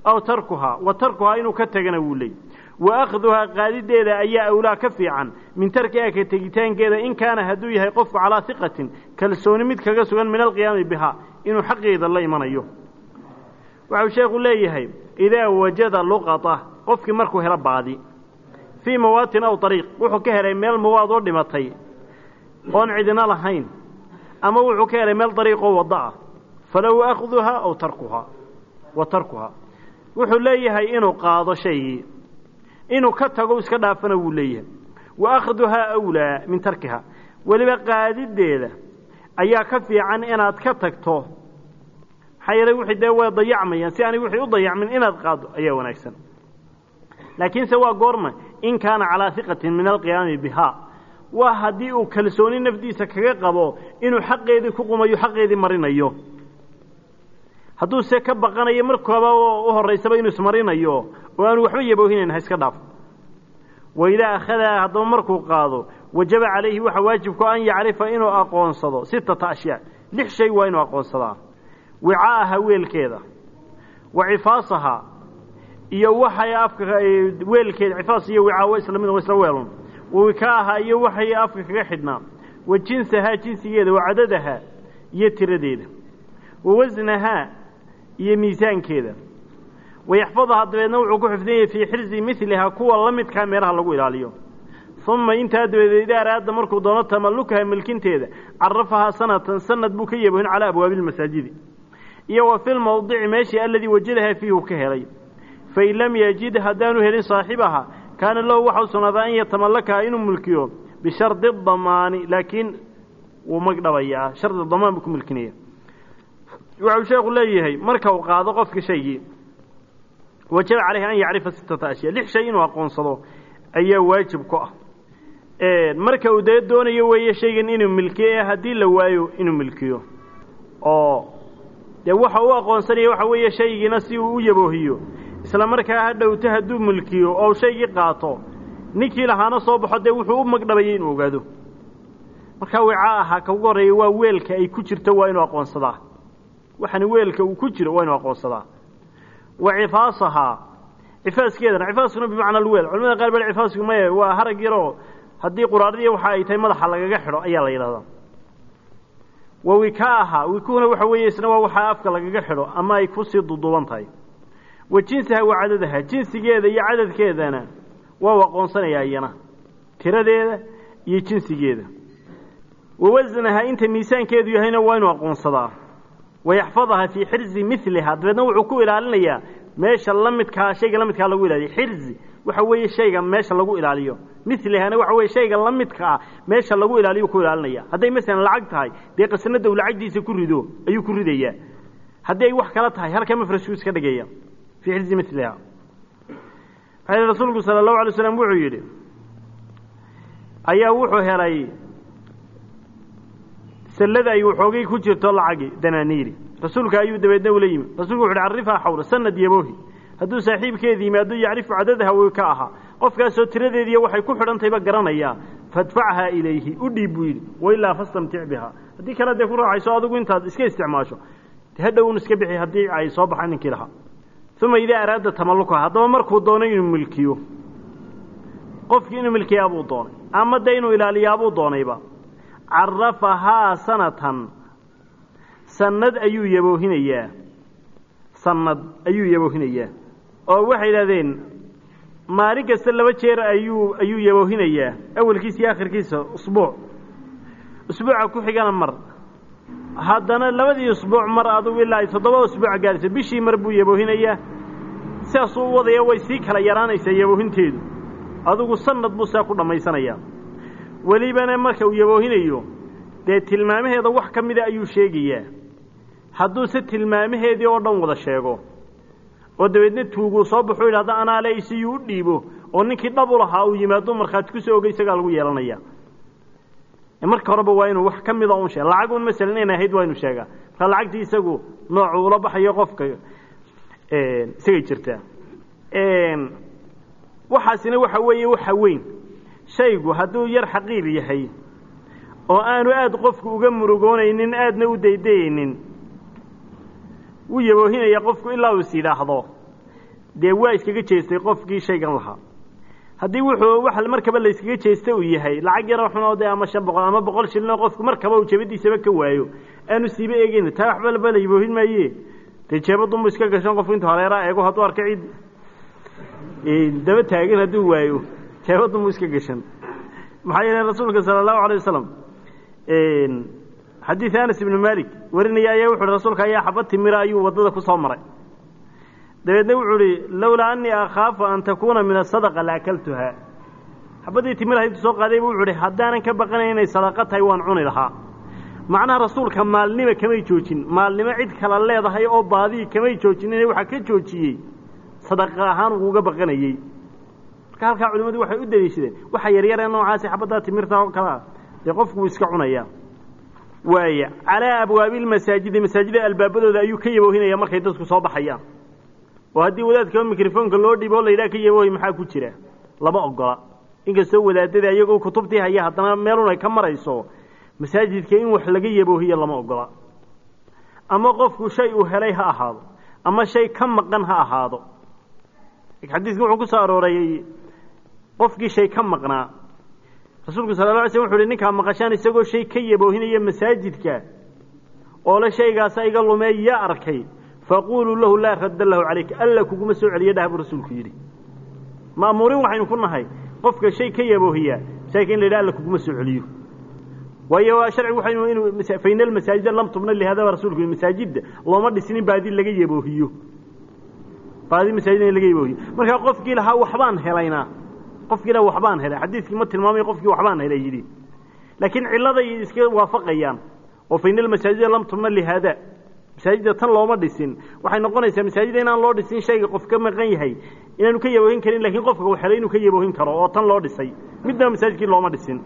aw tarkuhaa wa tarkuhaa inuu ka tegana wuu leeyahy wa akhduhaa qaadideeda ayaa awlaa ka fiican min tarkiha ka tegitaankeeda in kaana hadduu yahay qofku calaa hiqatin kalsooni mid kaga sugan min alqiyaami bihaa inuu xaqeeda la imanayo waxau sheekhu leeyahay idaa wajada luqata qofkii markuu helo baadi fii mawaatin aw ariiq wuxuu ka helay meel mawaad oo dhimatay oon cidina lahayn ama wuxuu ka helay meel dariiqoo waddo ah falahu akhduhaa aw tarkuhaa wa tarkuhaa wuxuu leeyahay inuu qaado shaygii inuu ka tago iska dhaafana wuu leeyahay. Wa akhduhaa awlaa min tarkiha weliba qaadideeda ayaa ka fiican inaad ka tagto. Maxaa yeelay wixii dee way dayacmayaan. Si aanay wixii u dayacmin inaad qaaddo ayaa wanaagsan. Laakiinse waa goorma in kaana calaa hiqatin min alqiyaami bihaa waa haddii uu kalsooni nafdiisa kaga qabo inuu xaqeedii ku qumayo xaqeedii marinayo. Hadduu se ka baqanayo markooba u horaysaba inuu ismarinayo oo aanu waxba yaboohinayn ha iska dhaaf. Wa idaa akhadaa haddaba markuu qaado wajaba calayhi waxaa waajibku an yacrifa inuu aqoonsado sittata ashyaa lix shay waa inuu aqoonsadaa. Wicaa'aha weelkeeda wa cifaasaha iyo waxay afka weelkeeda cifaas iyo wicaa wa isla mid wa isla weelun. Wa wikaaha iyo waxay afka kaga xidhnaa. Wa jinsahaa jinsigeeda wa cadadaha iyo tiradeeda. Wa wasnahaa iyo miisaankeeda wayaxfadaha dabeedna wuxuu ku xifdan yahay fii xirzi milihaa kuwa la midkaa meelaha lagu ilaaliyo uma intaa dabadeed idaa araada markuu doono tamallukaha milkinteeda carafahaa sanatan sanad buu ka yaboohin calaa abwaabi lmasaajidi iyo wa fi lmawdici meeshii aladii wajadahaa fiihi uu ka helay fain lam yajid haddaanu helin saaxibaha kaana lahu waxa u sugnaadaa an yatamallakaha inuu mulkiyo bishardi damaani laakiin wuu magdhabayaa shardi damaan buu ku milkinaya waxau sheekhu leeyahay marka uu qaado qofka shaygii wajaba caleyhi an yacrifa sittata ashyaa lix shay inuu aqoonsado ayaa waajib ku ah. Marka uu dee doonayo weeye shaygan inuu milkiyo ee haddii la waayo inuu milkiyo. Oo dee waxa u aqoonsanaya waxa weeye shaygiina si uu u yaboohiyo. Isla markaa ha dhowto hadduu milkiyo oo shaygii qaato ninkii lahaana soo baxo dee wuxuu u magdhabayay inuu ogaado. Markaa wicaa ahaa ka ugu horreeya waa wa cifaasahaa cifaaskeedana cifaaskuna bimacna alweel culamada qaar bal cifaasku maya waa harag yaroo haddii quraaradiya waxa ay tahay madaxa lagaga xidho ayaa la yidhahdaa wa wikaaha wikuhuna waxa weeye isna waa waxaa afka lagaga xidho ama ay ku sii duduuban tahay. Wa jinsaha wa cadadaha. Jinsigeeda iyo cadadkeedana waa u aqoonsanayaa iyana. Tiradeeda iyo jinsigeeda. Wa inta miisaankeedu yahayna waa inuu aqoonsadaa wayaxfadaha fii xirzi miliha dabeedna wuxuu ku ilaalinayaa meesha la midkaa shayga la midkaa lagu ilaaliyo xirzi waxa weeye shayga meesha lagu ilaaliyo milihana waxa weye shayga la midka ah meesha lagu ilaaliyo ku ilaalinaya hadday masalan lacag tahay dee qasnada uu lacagdiisa ku rido ayuu ku ridayaa haddii ay wax kala tahay halkaa mafrashku iska dhigaya fii xirzi miliha maxaa rasuulku sala allahu alay slam wuxuu yidhi ayaa wuxuu helay sallada ay waxoogay ku jirto lacagi danaaniiri rasuulka ayuu dabeedna ula yimi rasuulku wuxu uhi carifhaa xawra sanad yaboohi hadduu saaxiibkeedi yimaado yacrifu cadadaha way ka ahaa qofkaasoo tiradeediiyo waxay ku xidhantayba garanayaa fadfachaa ilayhi u dhiib buu yidhi. Wailaa fastamtic bihaa. Haddii kale dee ku raacayso adigu intaad iska isticmaasho hadhow un iska bixi haddii ay soo baxaan ninkii lahaa. Uma idaa araada tamallukaha haddaba markuu doono inuu milkiyo qofkii inuu milkiyaabuu doonay ama de inuu ilaaliyaabuu doonayba carafahaa sanatan. Sanad ayuu yaboohinayaa. Sanad ayuu yaboohinayaa. Oo waxay yidhahdeen maalin kasta laba jeer ayuu ayuu yaboohinayaa. Awelkiisa iyo akhirkiisa usbuuc. Usbuuca ku xigana mar. Haddana labadii usbuuc mar adugu ilaa toddoba usbuuca gaarisa bishii mar buu yaboohinayaa. Sidaasuu u wadaya way sii kala yaraanaysaa yaboohinteedu. Adigu sanad buu saa ku dhammaysanayaa welibana marka uu yaboohinayo dee tilmaamaheeda wax ka mida ayuu sheegayaa. Hadduuse tilmaamaheedii oo dhan wada sheego oo dabeedna tuuguu soo baxuu yidhahda anaa le isiyuu u dhiibo oo ninkii dhab u uu yimaado markhaati ku soo ogay isagaa lagu yeelanaya. Marka horeba waa inuu wax ka mida un sheega. Lacagun masalan inay ahayd waa inu sheegaa. Markaa lacagtii isagu noocu ula baxayo qofka isagay jirtaa. Waxaasina waxa weeye waxa weyn shaygu hadduu yar xaqiir yahay oo aanu aada qofku uga murugoonaynin aadna u daydayaynin wuu yaboohinaya qofku ilaa uu is yidhaahdo dee waa iskaga jeestay qofkii shaygan lahaa. Haddii wuxuu wax markaba la iskaga jeesta uu yahay lacag yaro xunoo dee ama shan boqol ama boqol shillinoo qofku markaba uu jebadiisaba ka waayo aanu siiba eegeyna taa waxba laba la yaboohin maaye. Dee jeebadunbu iska gashan qofku inta horeeraa eego hadduu arka cid daba taagan hadduu waayo jeebadunbu iska gashan. Maxaa yeele rasuulka sala allahu alay wasalam xadiid anas ibnu malik warinaya ayaa wuxu uhi rasuulka ayaa xabad timira ayuu waddada ku soo maray. Dabeedna wuxuu ihi lowlaa anii akhaafu an takuuna min asadaqa laakaltuhaa xabaddii timir hayduu soo qaaday bu wuxu uhi haddaanan ka baqanayn inay sadaqa tahay waan cuni lahaa. Macnaha rasuulka maalnima kamay joojin. Maalnimo cid kala leedahay oo baadii kamay joojinin waxaa ka joojiyey sadaqa ahaan uguga baqanayey marka halkaa culimmadu waxay u daliishadeen. Waxa yaryaree noocaasi xabaddaa timirta oo kale ah. Dee qofku iska cunayaa waaya calaa abwaabi lmasaajidi masaajida albaabadooda ayuu ka yaboohinaya markay dadku soo baxayaan. Oo haddii wadaadkaba mikrofoonka loo dhibo la yidhaha ka yaboohi maxaa ku jira? Lama ogola. Inkastoo wadaadada iyagoo kutubtii haya haddana meelun ay ka marayso masaajidka in wax laga yaboohiyo lama ogola. Ama qofku shay uu helay ha ahaado ama shay ka maqan ha ahaado. Xadiidku wuxuu ku soo arooray qofkii shay ka maqnaa. Rasuulku sala la slm wuxu uhi ninkaa maqashaan isagoo shay ka yaboohinaya masaajidka oo le shaygaasaa iga lumee ya arkay faquuluu lahu laa radda lahu calayka alla kuguma soo celiyo dhah buu rasuulku yidhi. Ma'muurin waxaynu ku nahay qofka shay ka yaboohiyaa masaajidka in la yidhaha alla kuguma soo celiyo. Waayo waa sharcigu waxaynu inu fayna almasaajida lam tubna lihada baa rasulku yidhi masaajidda looma dhisnin baadi laga yaboohiyo. Baadi masaajida in laga yaboohiyo. Markaa qofkii lahaa waxbaan helaynaa qofkii lahaa waxbaan helay xadiidkii ma tilmaamayo qofkii waxbaan helay yidhi. Laakiin cilladay iska waafaqayaan. Oo fayna almasaajida lam tubna lihaada masaajidda tan looma dhisin. Waxay noqonaysaa masaajidda inaan loo dhisin shayga qof ka maqan yahay inaanu ka yaboohin karin lakiin qofka uu helay inuu ka yaboohin karo oo tan loo dhisay. Midnaba masaajidkii looma dhisin.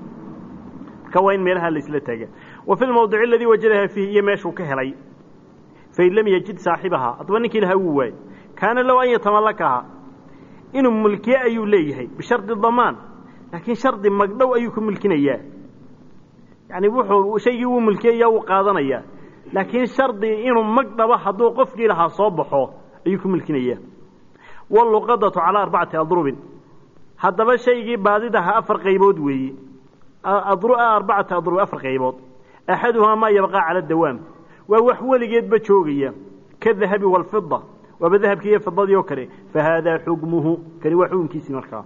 Marka waa in meelaha laisla taaga. Wa fi lmawdici aladii wajadaha fiihi iyo meeshuu ka helay. Fain lam yajid saaxibahaa haddaba ninkii lahaa wuu waayey kaana low an yatamallakaha inuu mulkiye ayuu leeyahay bishardi damaan. Laakiin shardi magdhow ayuu ku mulkinayaa. Yani wuxuu shaygii wuu mulkiyaya wuu qaadanayaa laakiin shardi inuu magdhabo hadduu qofkii lahaa soo baxo ayuu ku mulkinayaa. Waluqadatu calaa arbacati adrubin. Haddaba shaygii baadidaha afar qaybood weeye arbacata adrub afar qaybood. Axaduhaa maa yabqaa cala dawaam. Waa wax weligeedba joogaya. Kadahabi waalfida waaba dahabkii iyo fidadii oo kale fa haadaa xukmuhu kani waa xukunkiisii markaa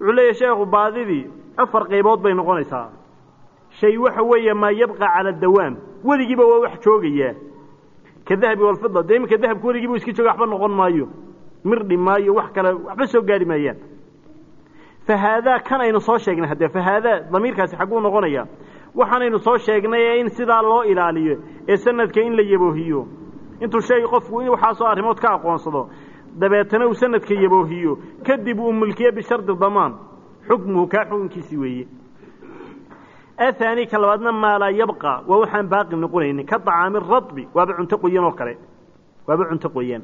wuxuu leeyahy sheekhu baadidii afar qaybood bay noqonaysaa. Shay waxa weeye maa yabqa cala dawaam weligiiba waa wax joogayaa kadahabi waalfida dee iminka dahabka weligiiba iska jooga waxba noqon maayo. Mirdhi maayo wax kale waxba soo gaari maayaan. Fa haadaa kan aynu soo sheegnay haddee fa haadaa damiirkaasi xagguu noqonaya waxaanaynu soo intuu shay qofku waxaasoo arrimood ka aqoonsado dabeetana uu sanadka yaboohiyo kadib uu mulkiye bishardi damaan. Xukmuhu kaa xukunkiisii weeye. Ahaani ka labaadna maa laa yabqa waa waxaan baaqi noqonaynin ka طacaami radbi waaba cunto qoyan oo kale. Waaba cunto qoyan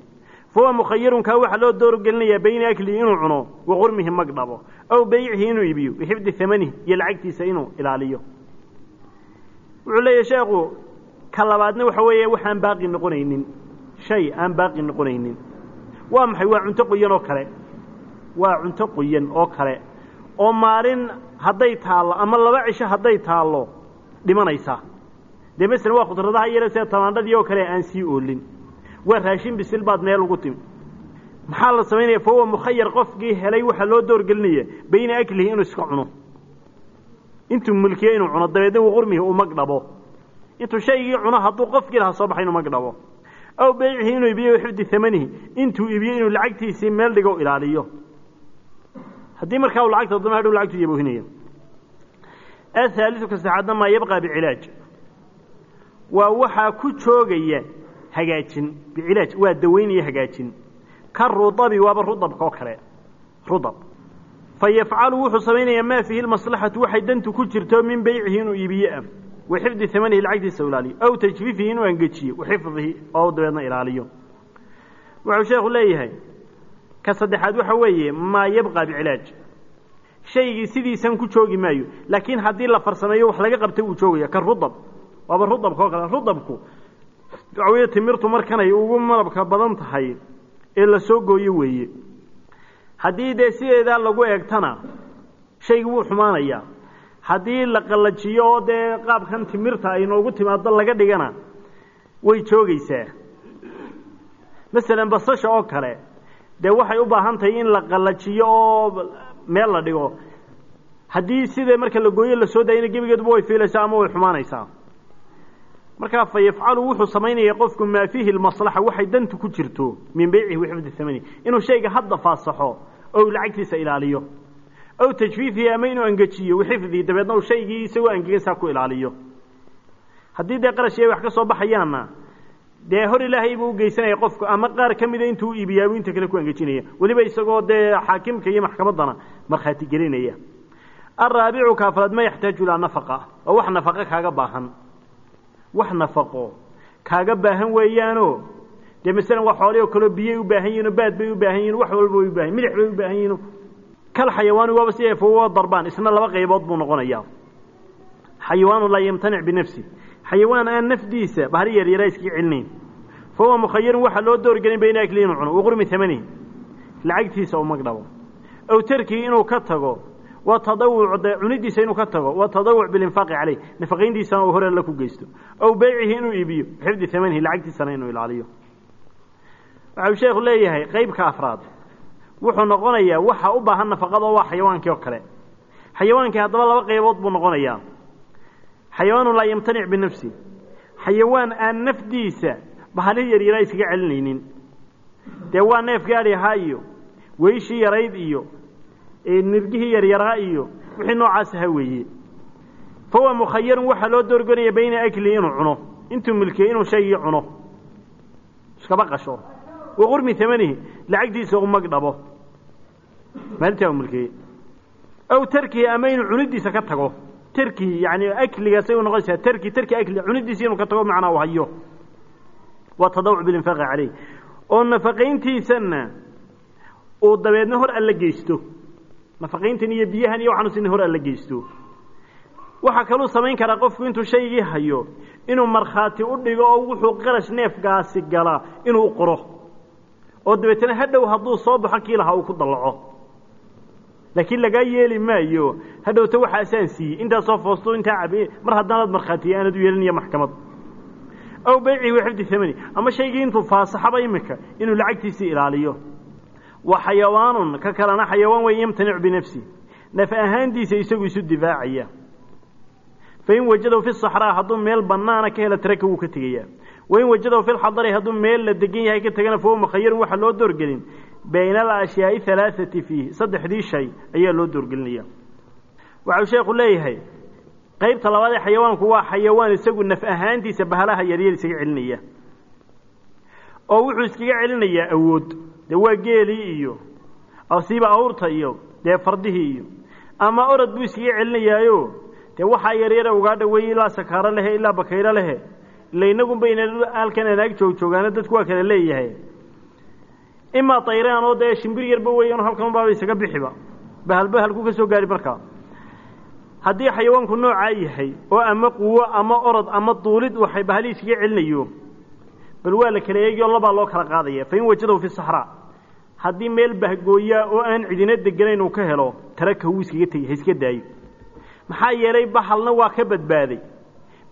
fahuwa mukhayarun kaa waxaa loo doorgelinayaa bayna aklihi inuu cuno wa qurmihi mag dhabo aw baycihi inuu iibiyo bixifdi hamanihi iyo lacagtiisa inuu ilaaliyo. Wuxuu leeyahy sheekhu ka labaadna waxa weeye waxaan baaqi noqonaynin. Shay aan baaqi noqonaynin. Waa maxay? Waa cunto qoyan oo kale. Waa cunto qoyan oo kale. Oo maalin hadday taallo ama laba cisho hadday taallo dhimanaysa. Dee masalan waa khudradaha yare sida tamaandhadii oo kale aan sii oolin. Waa raashin bisil baad meel ugu timi maxaa la samaynaya fa huwa mukhayar qofkii helay waxaa loo doorgelinaya bayna aklihi inuu iska cuno. Intuu mulkiye inuu cuno dabeedna uu qurmihi uu mag dhabo intuu shaygii cuno hadduu qofkii lahaa soo baxay inuu mag dhabo aw baycihi inuu iibiyo xifdi hamanihi intuu iibiyo inuu lacagtiisii meel dhigo ilaaliyo. Haddii markaa uu lacagta doono hadhow lacagtu yaboohinaya ahaaliu saxaadna maa yabqaa bicilaaj. Waa waxaa ku joogaya hagaajin bicilaaj waa daweyn iyo hagaajin. Ka rudabi waaba rudabka kale rudab. Fa yafcalu wuxuu samaynayaa maa fiihi lmaslaxatu waxay dantu ku jirto min beycihi inuu iibiye ah wa xifdi hamanihi lacagtiisa ilaaliyo aw tajfiifihi inuu angejiyo wa xifdihi oo dabeedna ilaaliyo wuxuu sheekhu leeyahay ka saddexaad waxa weeye maa yabqa bicilaaj shaygii sidiisan ku joogi maayo laakiin haddii la farsameeyo wax laga qabtay uu joogaya ka rudab waaba rudabka oo kale rudabku waxa weeye timirtu markanay ugu malabka badan tahay ee la soo gooyo weeye haddii dee sideedaa lagu eegtana shaygii wuu xumaanayaa haddii la qallajiyo oo dee qaabkan timirta ay noogu timaado laga dhigana way joogaysaa masalan basasha oo kale dee waxay u baahan tahay in la qallajiyo oo meel la dhigo. Haddii sida marka la gooyo la soo daayana gebigeeduba way fiilaysaa ama way xumaanaysaa. Markaa fa yafcalu wuxuu samaynaya qofku maa fiihi lmaslaxa waxay dantu ku jirto min beycihi waxifdi hamani inuu shayga hadda faasaxo oo lacagtiisa ilaaliyo aw tajfiifihi ama inuu angejiyo wixifdihi dabeedna uu shaygii isagoo angegan saa ku ilaaliyo haddii dee qarashii ay wax ka soo baxayaanna dee hor ilaahay buu ugeysanaya qofku ama qaar ka mida intuu iibiyaabu inta kale ku angejinaya weliba isagoo dee xaakimka iyo maxkamaddana markhaati gelinaya alraabicu kaafalaad ma yaxtaaju ilaa nafaqa oo wax nafaqo kaaga baahan wax nafaqo kaaga baahan weeyaano dee masalan waa xoolihii oo kaleo biyay u baahan yihiin oo baad bay u baahan yihiin wax walba way u baahan midix bay u baahan yihiin kal xayawaani waaba si fawa darbaan isna laba qaybood buu noqonayaa xayawaanu laa yamtanic binafsi. Xayawaan aan nafdiisa bahri yaryara iskaga celinayn. Fa huwa mukhayarun waxaa loo doorgelin bayna aklihi inuu cuno waqurmi amanihi lacagtiisa u magdhabo aw tarkii inuu ka tago wa tadawuc de cunidiisa inuu ka tago wa tadawuc bilinfaaqi caleyh nafaqayntiisana uu hore alla ku geysto. Aw beycihi inuu iibiyo bixifdi amanihi lacagtiisana inuu ilaaliyo. Waxau sheekhu leeyahay qeybka afraad wuxuu noqonayaa waxa u baahan nafaqada oo waa xayawaankii oo kale. Xayawaankii haddaba laba qaybood buu noqonayaa. Xayawaanu laa yamtanic binafsi. Xayawaan aan nafdiisa bahalihi yaryaraa iskaga celinaynin. Dee waa neef gaadhi ahaa iyo weyshii yarayd iyo nirgihii yaryaraa iyo wixii noocaas ahaa weeye. Fa huwa mukhayarun waxaa loo doorgonaya bayna aklihi inuu cuno. Intuu milkiyo inuu shaygii cuno. Iskaba qasho. Wa qurmi amanihi lacagtiisa u magdhabo maalintaa u milkeeye aw tarkihi ama inuu cunidiisa ka tago. Tarkihi yani akligaasay u noqonaysaa tarki tarki akli cunidiisa inuu ka tago macnaa u waa tadawuc bilinfaaqi caleyh oo nafaqayntiisana uu dabeedna hor alla geysto. Nafaqayntan iyo biyahan iyo waxaanu hor alla geysto. Waxaa kaluu samayn karaa qofku intuu shaygii hayo inuu markhaati u dhigo oo wuxuu qarash neefgaasi galaa inuu qoro. Oo dabeetana hadhow hadduu soo baxo kii lahaa uu ku dallaco laakiin lagaa yeeli maayo hadhowta waxaasaan siiyey intaasoo foosto intaa cabi mar haddaanaad markhaatiya aanad u yeeliniyo maxkamad aw wa xifdi amani ama shaygii intuu faasaxaba imika inuu lacagtiisii ilaaliyo wa xayawaanun ka kalena xayawaan wey yamtanicu binafsi naf ahaantiisa isagu isu difaacaya fain wajadahu fi saxraa hadduu meel banaana ka hela taraka wuu ka tegayaa wain wajadahu fi lxadari hadduu meel la degan yahay ka tegana fahuwa mukhayarun waxaa loo doorgelin bayna alashyaai halaaثati fiihi saddexdii shay ayaa loo doorgelinaya waxau sheekhu leeyahay qaybta labaad ee xayawaanku waa xayawaan isagu naf ahaantiisa bahalaha yaryar isaga celinaya. Oo wuxuu iskaga celinayaa awood dee waa geelii iyo asiiba awrta iyo dee fardihii iyo ama orod buu iskaga celinayaayo dee waxaa yaryara ugaa dhaweeye ilaa sakaaro lehe ilaa bakayro lehe ila inagun bayna halkan anaag joog joogaano dadku waa kala leeyahay imaa tayraan oo dee shimbir yarba weeyaan halkan baaba isaga bixiba. Bahalba halku ka soo gaari markaa. Haddii xayawaanku noocaa yahay oo ama quwo ama orod ama duulid waxay bahalihi iskaga celinayo bal waa la kala eegi oo labaa loo kala qaadaya. Fain wajadahu fi saxraa haddii meel bahgooyaa oo aan cidina deganayn uu ka helo taraka wuu iskaga tegi ha iska daayo. Maxaa yeelay bahalna waa ka badbaaday.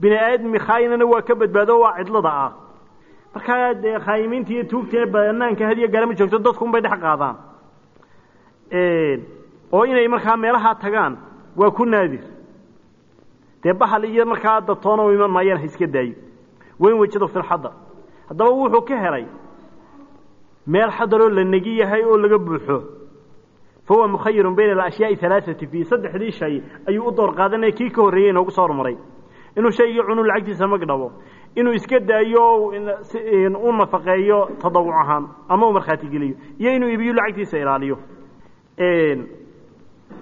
Bini aadmi khaayinana waa ka badbaado waa cidlada ah markaa dee khaayimiinta iyo tuugtina banaanka hadiyo garama joogto dadkunbay dhex qaadaan. Oo inay markaa meelahaa tagaan waa ku naadir. Dee bahal iyo markaa datoona u iman maayaan ha iska daayo wain wajado fi lxadar haddaba wuxuu ka helay meel xadaroo la negi yahay oo laga buuxo. Fa huwa mukhayirun bayna alashyaai halaaثati fiihi saddexdii shay ayuu u door qaadanaya kii ka horreeyey inoogu soo hormaray. Inuu shaygii cunu lacagtiisa magdhabo inuu iska daayo u nafaqeeyo tadawuc ahaan ama uu markhaati geliyo iyo inuu iibiyo lacagtiisa ilaaliyo.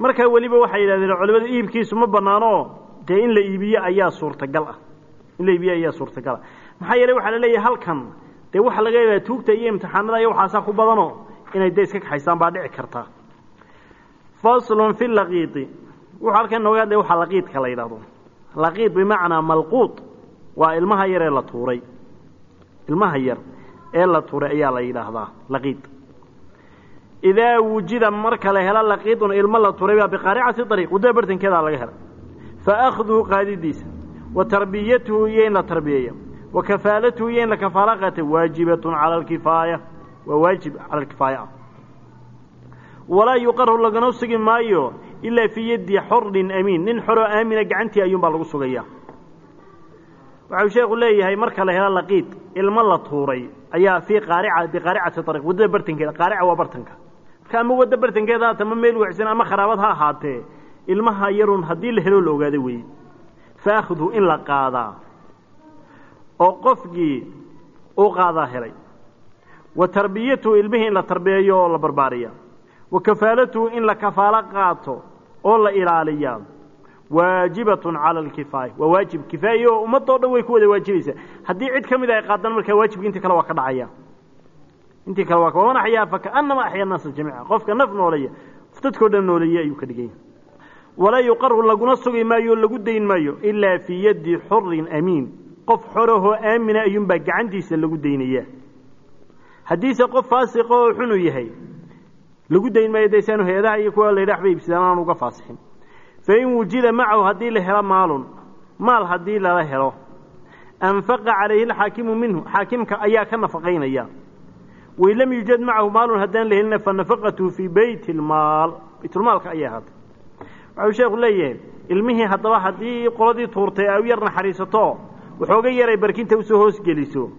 Markaa weliba waxay yidhahdeen culimada iibkiisu ma banaano dee in la iibiyo ayaa suurtagal ah. In la iibiyo ayaa suurtagal ah. Maxaa yeeley waxaa la leeyahay halkan dee waxaa laga yaabaa tuugta iyo imtixaanada iyo waxaasaa ku badano inay dee iska kaxaysaan baa dhici karta. Faslun fi laqiidi. Wuxuu halkan nooga hadlaya waxaa laqiidka la yidhahdo laqiid bimacnaa malquud waa ilmaha yar ee la tuuray. Ilmaha yar ee la tuuray ayaa la yidhaahdaa laqiid. Idaa wujida marka la helo laqiidun ilmo la tuuray baa biqaaricati ariiq waddada bartankeedaa laga helay fa akhduhu qaadidiisa wa tarbiyatuhu iyo in la tarbiyeeyo wa kafaalatuhu iyo in la kafaalo qaata waajibatun cala alkifaaya waa waajib cala alkifaaya ah. Walaa yuqaru lagana sugi maayo ilaa fii yaddi xorin amiin nin xoroo aamina gacantii ayuunbaa lagu sugaya waxau sheekhu leeyahay marka la helo laqiid ilmo la tuuray ayaa fii qaarica biqaaricati ariiq waddada bartankeeda qaarica waa bartanka. Marka ama wadda bartankeeda haata ma meel wacsan ama kharaabad ha ahaatee ilmaha yarun haddii la helo la ogaado weeye fa akhdu in la qaadaa oo qofkii uu qaadaa helay. Wa tarbiyatuhu ilmihii in la tarbiyeeyo oo la barbaariya. Wa kafaalatuhu in la kafaalo qaato oo la ilaaliyaa waajibatun cala alkifaaya. Waa waajib. Kifaaya oo ummadoo dhan way ku wada waajibaysaa haddii cid ka mid a ay qaadaan markaa waajibka intii kale waa ka dhacaya. Intii kale waa waman axyaa fakaanama axyaa naasa jamiica. Qofka naf nooleeya dadkao dhan nooleeya ayuu ka dhiganya walaa yuqaru laguna sugi maayo lagu dayn maayo ilaa fii yaddi xurin amiin. Qof xorahoo aamina ayuunbaa gacantiisa lagu daynaya. Haddiise qof faasiqa oo xunu yahay lagu dayn maayo desaanu hay'adaha iyo kuwa laydhax bay ibsidaan aan uga faasixin fain wujida macahu haddii la helo maalun maal haddii lala helo anfaqa calayhi alxaakimu minhu xaakimka ayaa ka nafaqaynaya wain lam yuujad macahu maalun haddaan la helina fa nafaqatuhu fii beyti lmaal baytulmaalka ayay ahaatay waxau sheekhu leeyahay ilmihii haddaba haddii qoladii tuurtay ay u yar naxariisato waxooga yaray barkinta u soo hoosgeliso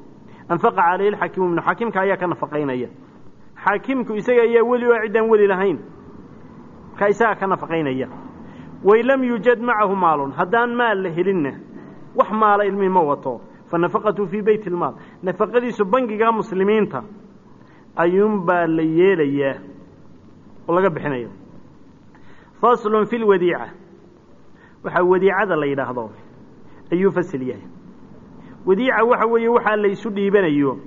anfaqa calayhi alxaakimu minhu xaakimka ayaa ka nafaqaynaya xaakimku isaga ayaa weli oo ciddaan weli lahayn markaa isagaa ka nafaqaynaya wain lam yuujad macahu maalun. Haddaan maal la helinna wax maala ilmihii ma wato. Fa nafaqatu fii beyti ilmaal nafaqadiisu bangiga muslimiinta ayuunbaa la yeelayaa oo laga bixinaya faslun fi lwadiica waxaa wadiicada la yidhaahdo ayuu fasl yahay. Wadiica waxa weeye waxaa la isu dhiibanayo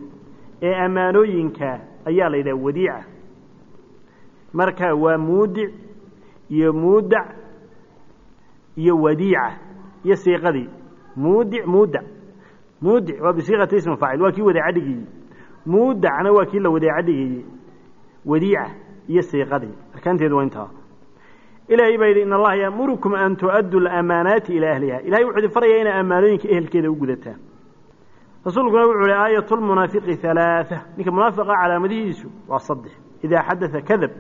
ee ammaanooyinka ayaa la yidhaha wadiica. Marka waa muudic iyo muudac iyo wadiica iyo siiqadii. Muudic muudac muudic waa bisiiqati ismi faacil waa kii wadeeca dhigayey muudacna waa kii la wadeeca dhigayey wadiica iyo siiqadii. Arkaanteedu waa intaa. Ilaahay baa yidhi in allaha yaamurukum an tu'addu lamaanaati ilaa ahliha. Ilahay wuxuu idin farayaa inay ammaanooyinka ehelkeeda u gudataan rasuulkuna wuxuu ihi aayat lmunaafiqi halaaa ninka munaafiqa calaamadihiisu waa saddex. Idaa xadaa kadab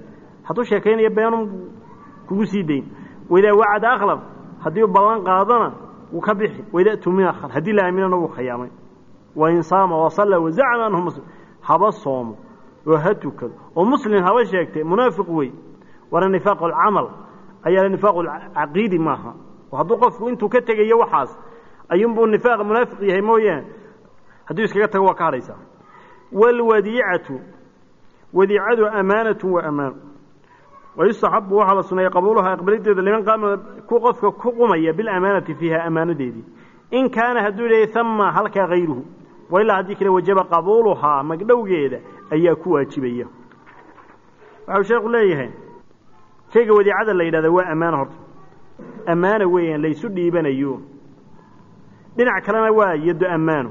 hadduu sheekaynayo beenun kugu sii dayn. Waidaa wacada akhlaq haddii ballan qaadana wuu ka bixi. Waidaa tumina khar haddii la aaminana wuu khayaamay wain saama wasalla wazacma anhu muslim. Haba soomo. Oo ha oo muslim haba sheegtay munaafiq wey waana nifaaq alcamal ayaa nifaaq caqiidi maaha. Oo hadduu qofku intuu ka tegayo waxaas ayuunbuu nifaaq munaafiq yahay mooyaane. Hadduu iskaga tago waa ka hadhaysaa. Waalwadiicatu wadiicadu amaanatu waa ammaano wayustaxabu waxaa la suneeyey qabuuluha aqbalideeda liman qaama qofka ku qumaya bilamaanati fiiha ammaanadeedii in kaana hadduu leeyahy hama halkaa hayruhu wa ilaa haddii kale wajaba qabuuluhaa magdhowgeeda ayaa ku waajibaya. Waxau sheekhu leeyahay shayga wadiicada la yidhahda waa ammaano horta. Ammaana weeyaan laysu dhiibanayo. Dhinac kalena waa yaddo ammaano.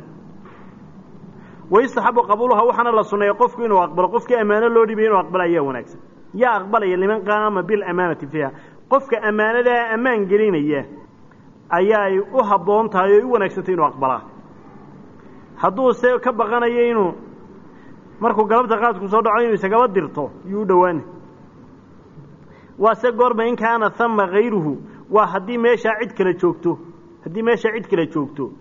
Wayustaxabu qabuuluhaa waxaana la suneeyey qofku inuu aqbalo qofkii ammaano loo dhibay inuu aqbalo ayaa wanaagsan yaa aqbalaya liman qaama bilamaanati fiiha. Qofka ammaanadaa ammaan gelinaya ayaay u habboon tahay oo u wanaagsantay inuu aqbalaa hadduu se ka baqanayo inuu markuu galabta qaadku soo dhaco inuu isagaba dirto yuu u waa se goorma in kaana hama hayruhu waa haddii meeshaa cid kale joogto haddii meeshaa cid kale joogto.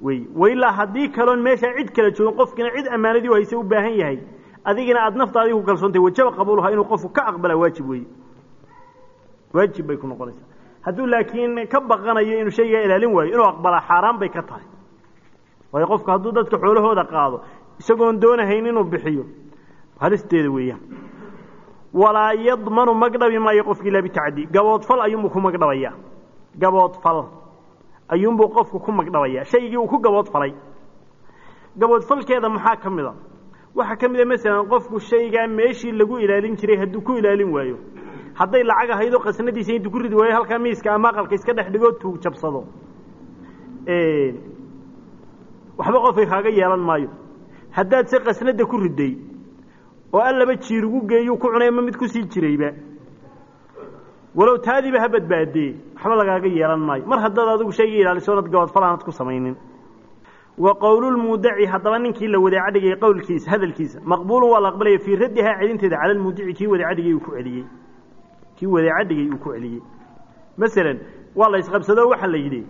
Wey wailaa haddii kaloon meeshaa cid kale joogin qofkiina cid ammaanadii u hayse u baahan yahay adigina aada naftaadii ku kalsoontay wajaba qabuuluhaa inuu qofku ka aqbalaa waajib weeye. Waajib bay ku noqonaysaa. Hadduu laakiin ka baqanayo inuu shaygaa ilaalin waayo inuu aqbalaa xaaraan bay ka tahay. Waayo qofku hadduu dadka xoolahooda qaado isagoon doonahayn inuu bixiyo halisteeda weeyaan. Walaa yadmanu magdhabi maayo qofki ilaa bitacdi. Gaboodfal ayuunbuu ku magdhabayaa. Gaboodfal ayuunbuu qofku ku magdhabayaa. Shaygii uu ku gaboodfalay gaboodfalkeeda maxaa ka mid a waxaa ka mid a masalan qofku shaygaa meeshii lagu ilaalin jiray hadduu ku ilaalin waayo. Hadday lacag ahaydoo qasnadiisa intuu ku ridi waayo halkaa miiska ama aqalka iska dhex dhigoo tuug jabsado. Waxba qofka kaaga yeelan maayo. Haddaad se qasnada ku riday oo allaba jiir ugu geeyuu ku cunay ama mid ku sii jirayba. Walow taadiiba ha badbaadee waxba lagaaga yeelan maayo. Mar haddaad adigu shayga ilaaliso onad gabadfal aanad ku samaynin wa qowlulmuudaci haddaba ninkii la wadeeca dhigay qowlkiisa hadalkiisa maqbuulun waa la aqbalaya fii raddihaa celinteeda cala lmuudici kii wadeeca dhigay uu ku celiyey. Kii wadeeca dhigay uu ku celiyey. Masalan waa la isqabsadoo waxaa la yidhi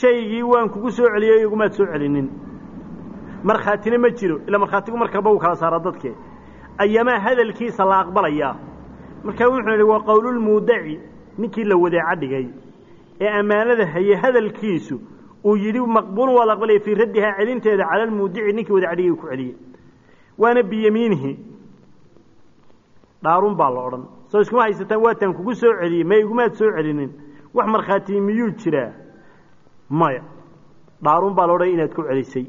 shaygii waan kugu soo celiyey igumaad soo celinin. Markhaatina ma jiro ilaa markhaatigu markaba uu kala saara dadke. Ayamaa hadalkiisa la aqbalayaa markaa wuxuu yidhi waa qowlulmuudaci ninkii la wadeeca dhigay ee ammaanada haye hadalkiisu uu yidhi maqbuulun waa la aqbalaya fii raddihaa celinteeda cala almuudici ninkii wada ku celiyey waana biyamiinihi. Dhaarun baa la odhan. Soo iskuma haysataan waataan kugu soo celiyey ma igumaad soo celinin. Wax markhaati miyuu jiraa? Maya. Dhaarun baa la odhan inaad ku celisay.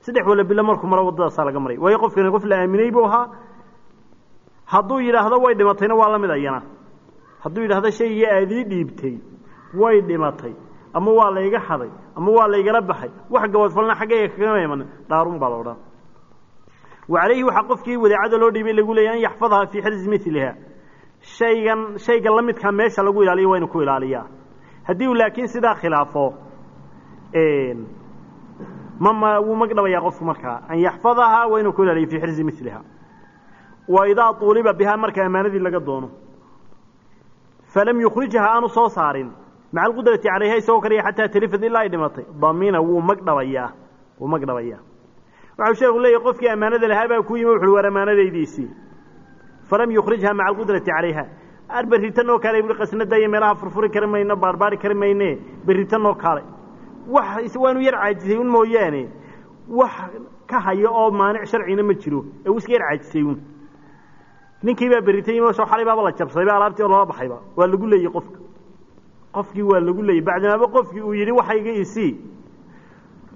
Saddex wala bilo markuu waddadaasaa laga maray. Waayo qofkani qof la aaminay buu ahaa? Hadduu yidhaahdo way dhimatayna waa la mid ayana. Hadduu yidhaahdo shaygii aad ii dhiibtay way dhimatay ama waa layga xaday ama waa laygala baxay. Wax gaboodfalna xaggayga kagama iman. Dhaarun baa la odhan. Wa calayhi waxaa qofkii wadaacada loo dhiibay lagu leeyahy an yaxfadaha fii xirzi miliha shaygan shayga la midkaa meesha lagu ilaaliyo waa ku ilaaliyaa. Haddii uu laakiin sidaa khilaafo mama wuu magdhabayaa qofku markaa an yaxfadahaa waa ku ilaaliyo fii xirzi miliha wa idaa tuuliba bihaa marka ammaanadii laga doono. Falam yukhrijha aanu soo saarin maca alqudrati calayha isagoo kaliya xataa talifad ilaa ay dhimatay. Damina wuu magdhabayaa wuu magdhabayaa waxau sheeku leeyahy qofkii ammaanada lahaa baa ku yimi wuxuui war ammaanadaydiisii falam yukhrijha maca alqudrati calayha ar berritan oo kale bui qasnada meelaha furfuri kari mayno baarbaari kari mayne berritan oo kale. Wax waanu yar caajisay un mooyaane. Wax ka haya oo maanic sharcina ma jiro. Ee uu iska yar caajisay un. Ninkii baa berritan yimi soo xalay baaba la jabsayba alaabtii oo lala baxayba waa lagu leeyey qofka qofkii waa lagu leeyey bacdimaaba qofkii uu yidhi waxayga isii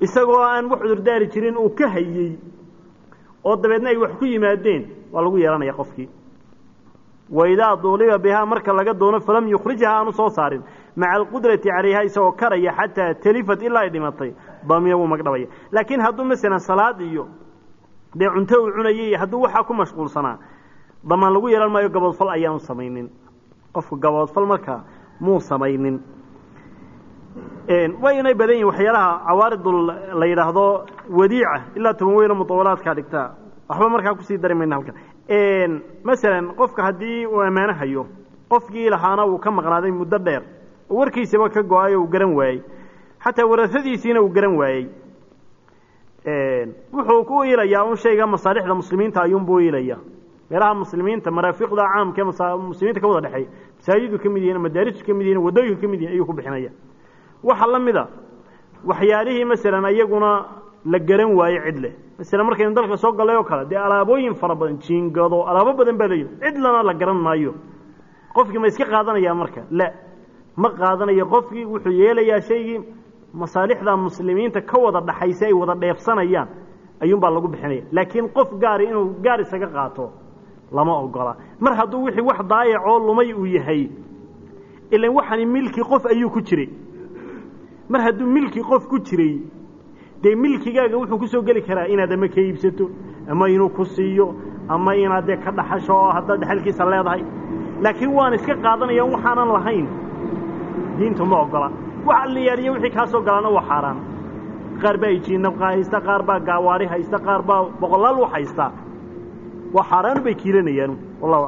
isagoo aan wax cudurdaari jirin uu ka hayey oo dabeedna ay wax ku yimaadeen waa lagu yeelanaya qofkii. Waidaa duuliba bihaa marka laga doono falam yukhrijha aanu soo saarin. Maca alqudrati calayha isagoo karaya xataa talifat ilaa ay dhimatay damiya wuu magdhabaya. Laakiin hadduu masalan salaad iyo dee cunto uu cunayay hadduu waxaa ku mashquulsanaa damaan lagu yeelan maayo gaboodfal ayaanu samaynin. Qofku gaboodfal markaa muu samaynin. Way inay badan yihiin waxyaalaha cawaaridul la yidhaahdo wadiica ilaa toban weyno mutawalaadkaa dhigtaa waxba markaa ku sii dari halkan. Masalan qofka haddii uu ammaano hayo qofkii lahaana uu ka maqnaaday muddo dheer warkiisaba ka go'ay uu garan waayey. Xataa warasadiisiina uu garan waayey. Wuxuu ku iilayaa un shayga masaalixda muslimiinta ayuunbuu iilaya meelaha muslimiinta maraafiqda caamka muslimiinta ka wada dhexeey masaajidu ka mid yihiin madaarisu ka mid yihiin wadooyinku ka mid yihiin ayuu ku bixinaya. Waxaa la mida waxyaalihii masalan ayaguna la garan waaye cid leh. Masalan markaynu dalka soo gallay oo kale dee alaabooyin fara badan jiingado alaabo badan baa leeyihi cidlana la garan maayo. Qofkii ma iska qaadanaya marka? La. Ma qaadanayo qofkii wuxuu yeelayaa shaygii masaalixda muslimiinta ka wada dhaxaysa ay wada dheefsanayaan ayuunbaa lagu bixinaya. Laakiin qof gaari inuu gaar isaga qaato lama ogola. Mar hadduu wixii wax daayacoo lumay uu yahay ilan waxani milki qof ayuu ku jiray. Mar hadduu milki qof ku jiray dee milkigaaga wuxuu ku soo geli karaa inaad ama ka iibsato ama inuu ku siiyo ama inaad ka dhaxasho oo haddaad dhexalkiisa leedahay. Laakiin waan iska qaadanaya waxaanan lahayn. Diintu ma ogola. Wax alliyaaliyo wixii kaasoo galaana waa xaaraan. Qaar baa ijiinab haysta qaar baa gaawaari haysta qaar baa boqolaal wax haysta waa xaaraanu bay kiilanayaan wallahu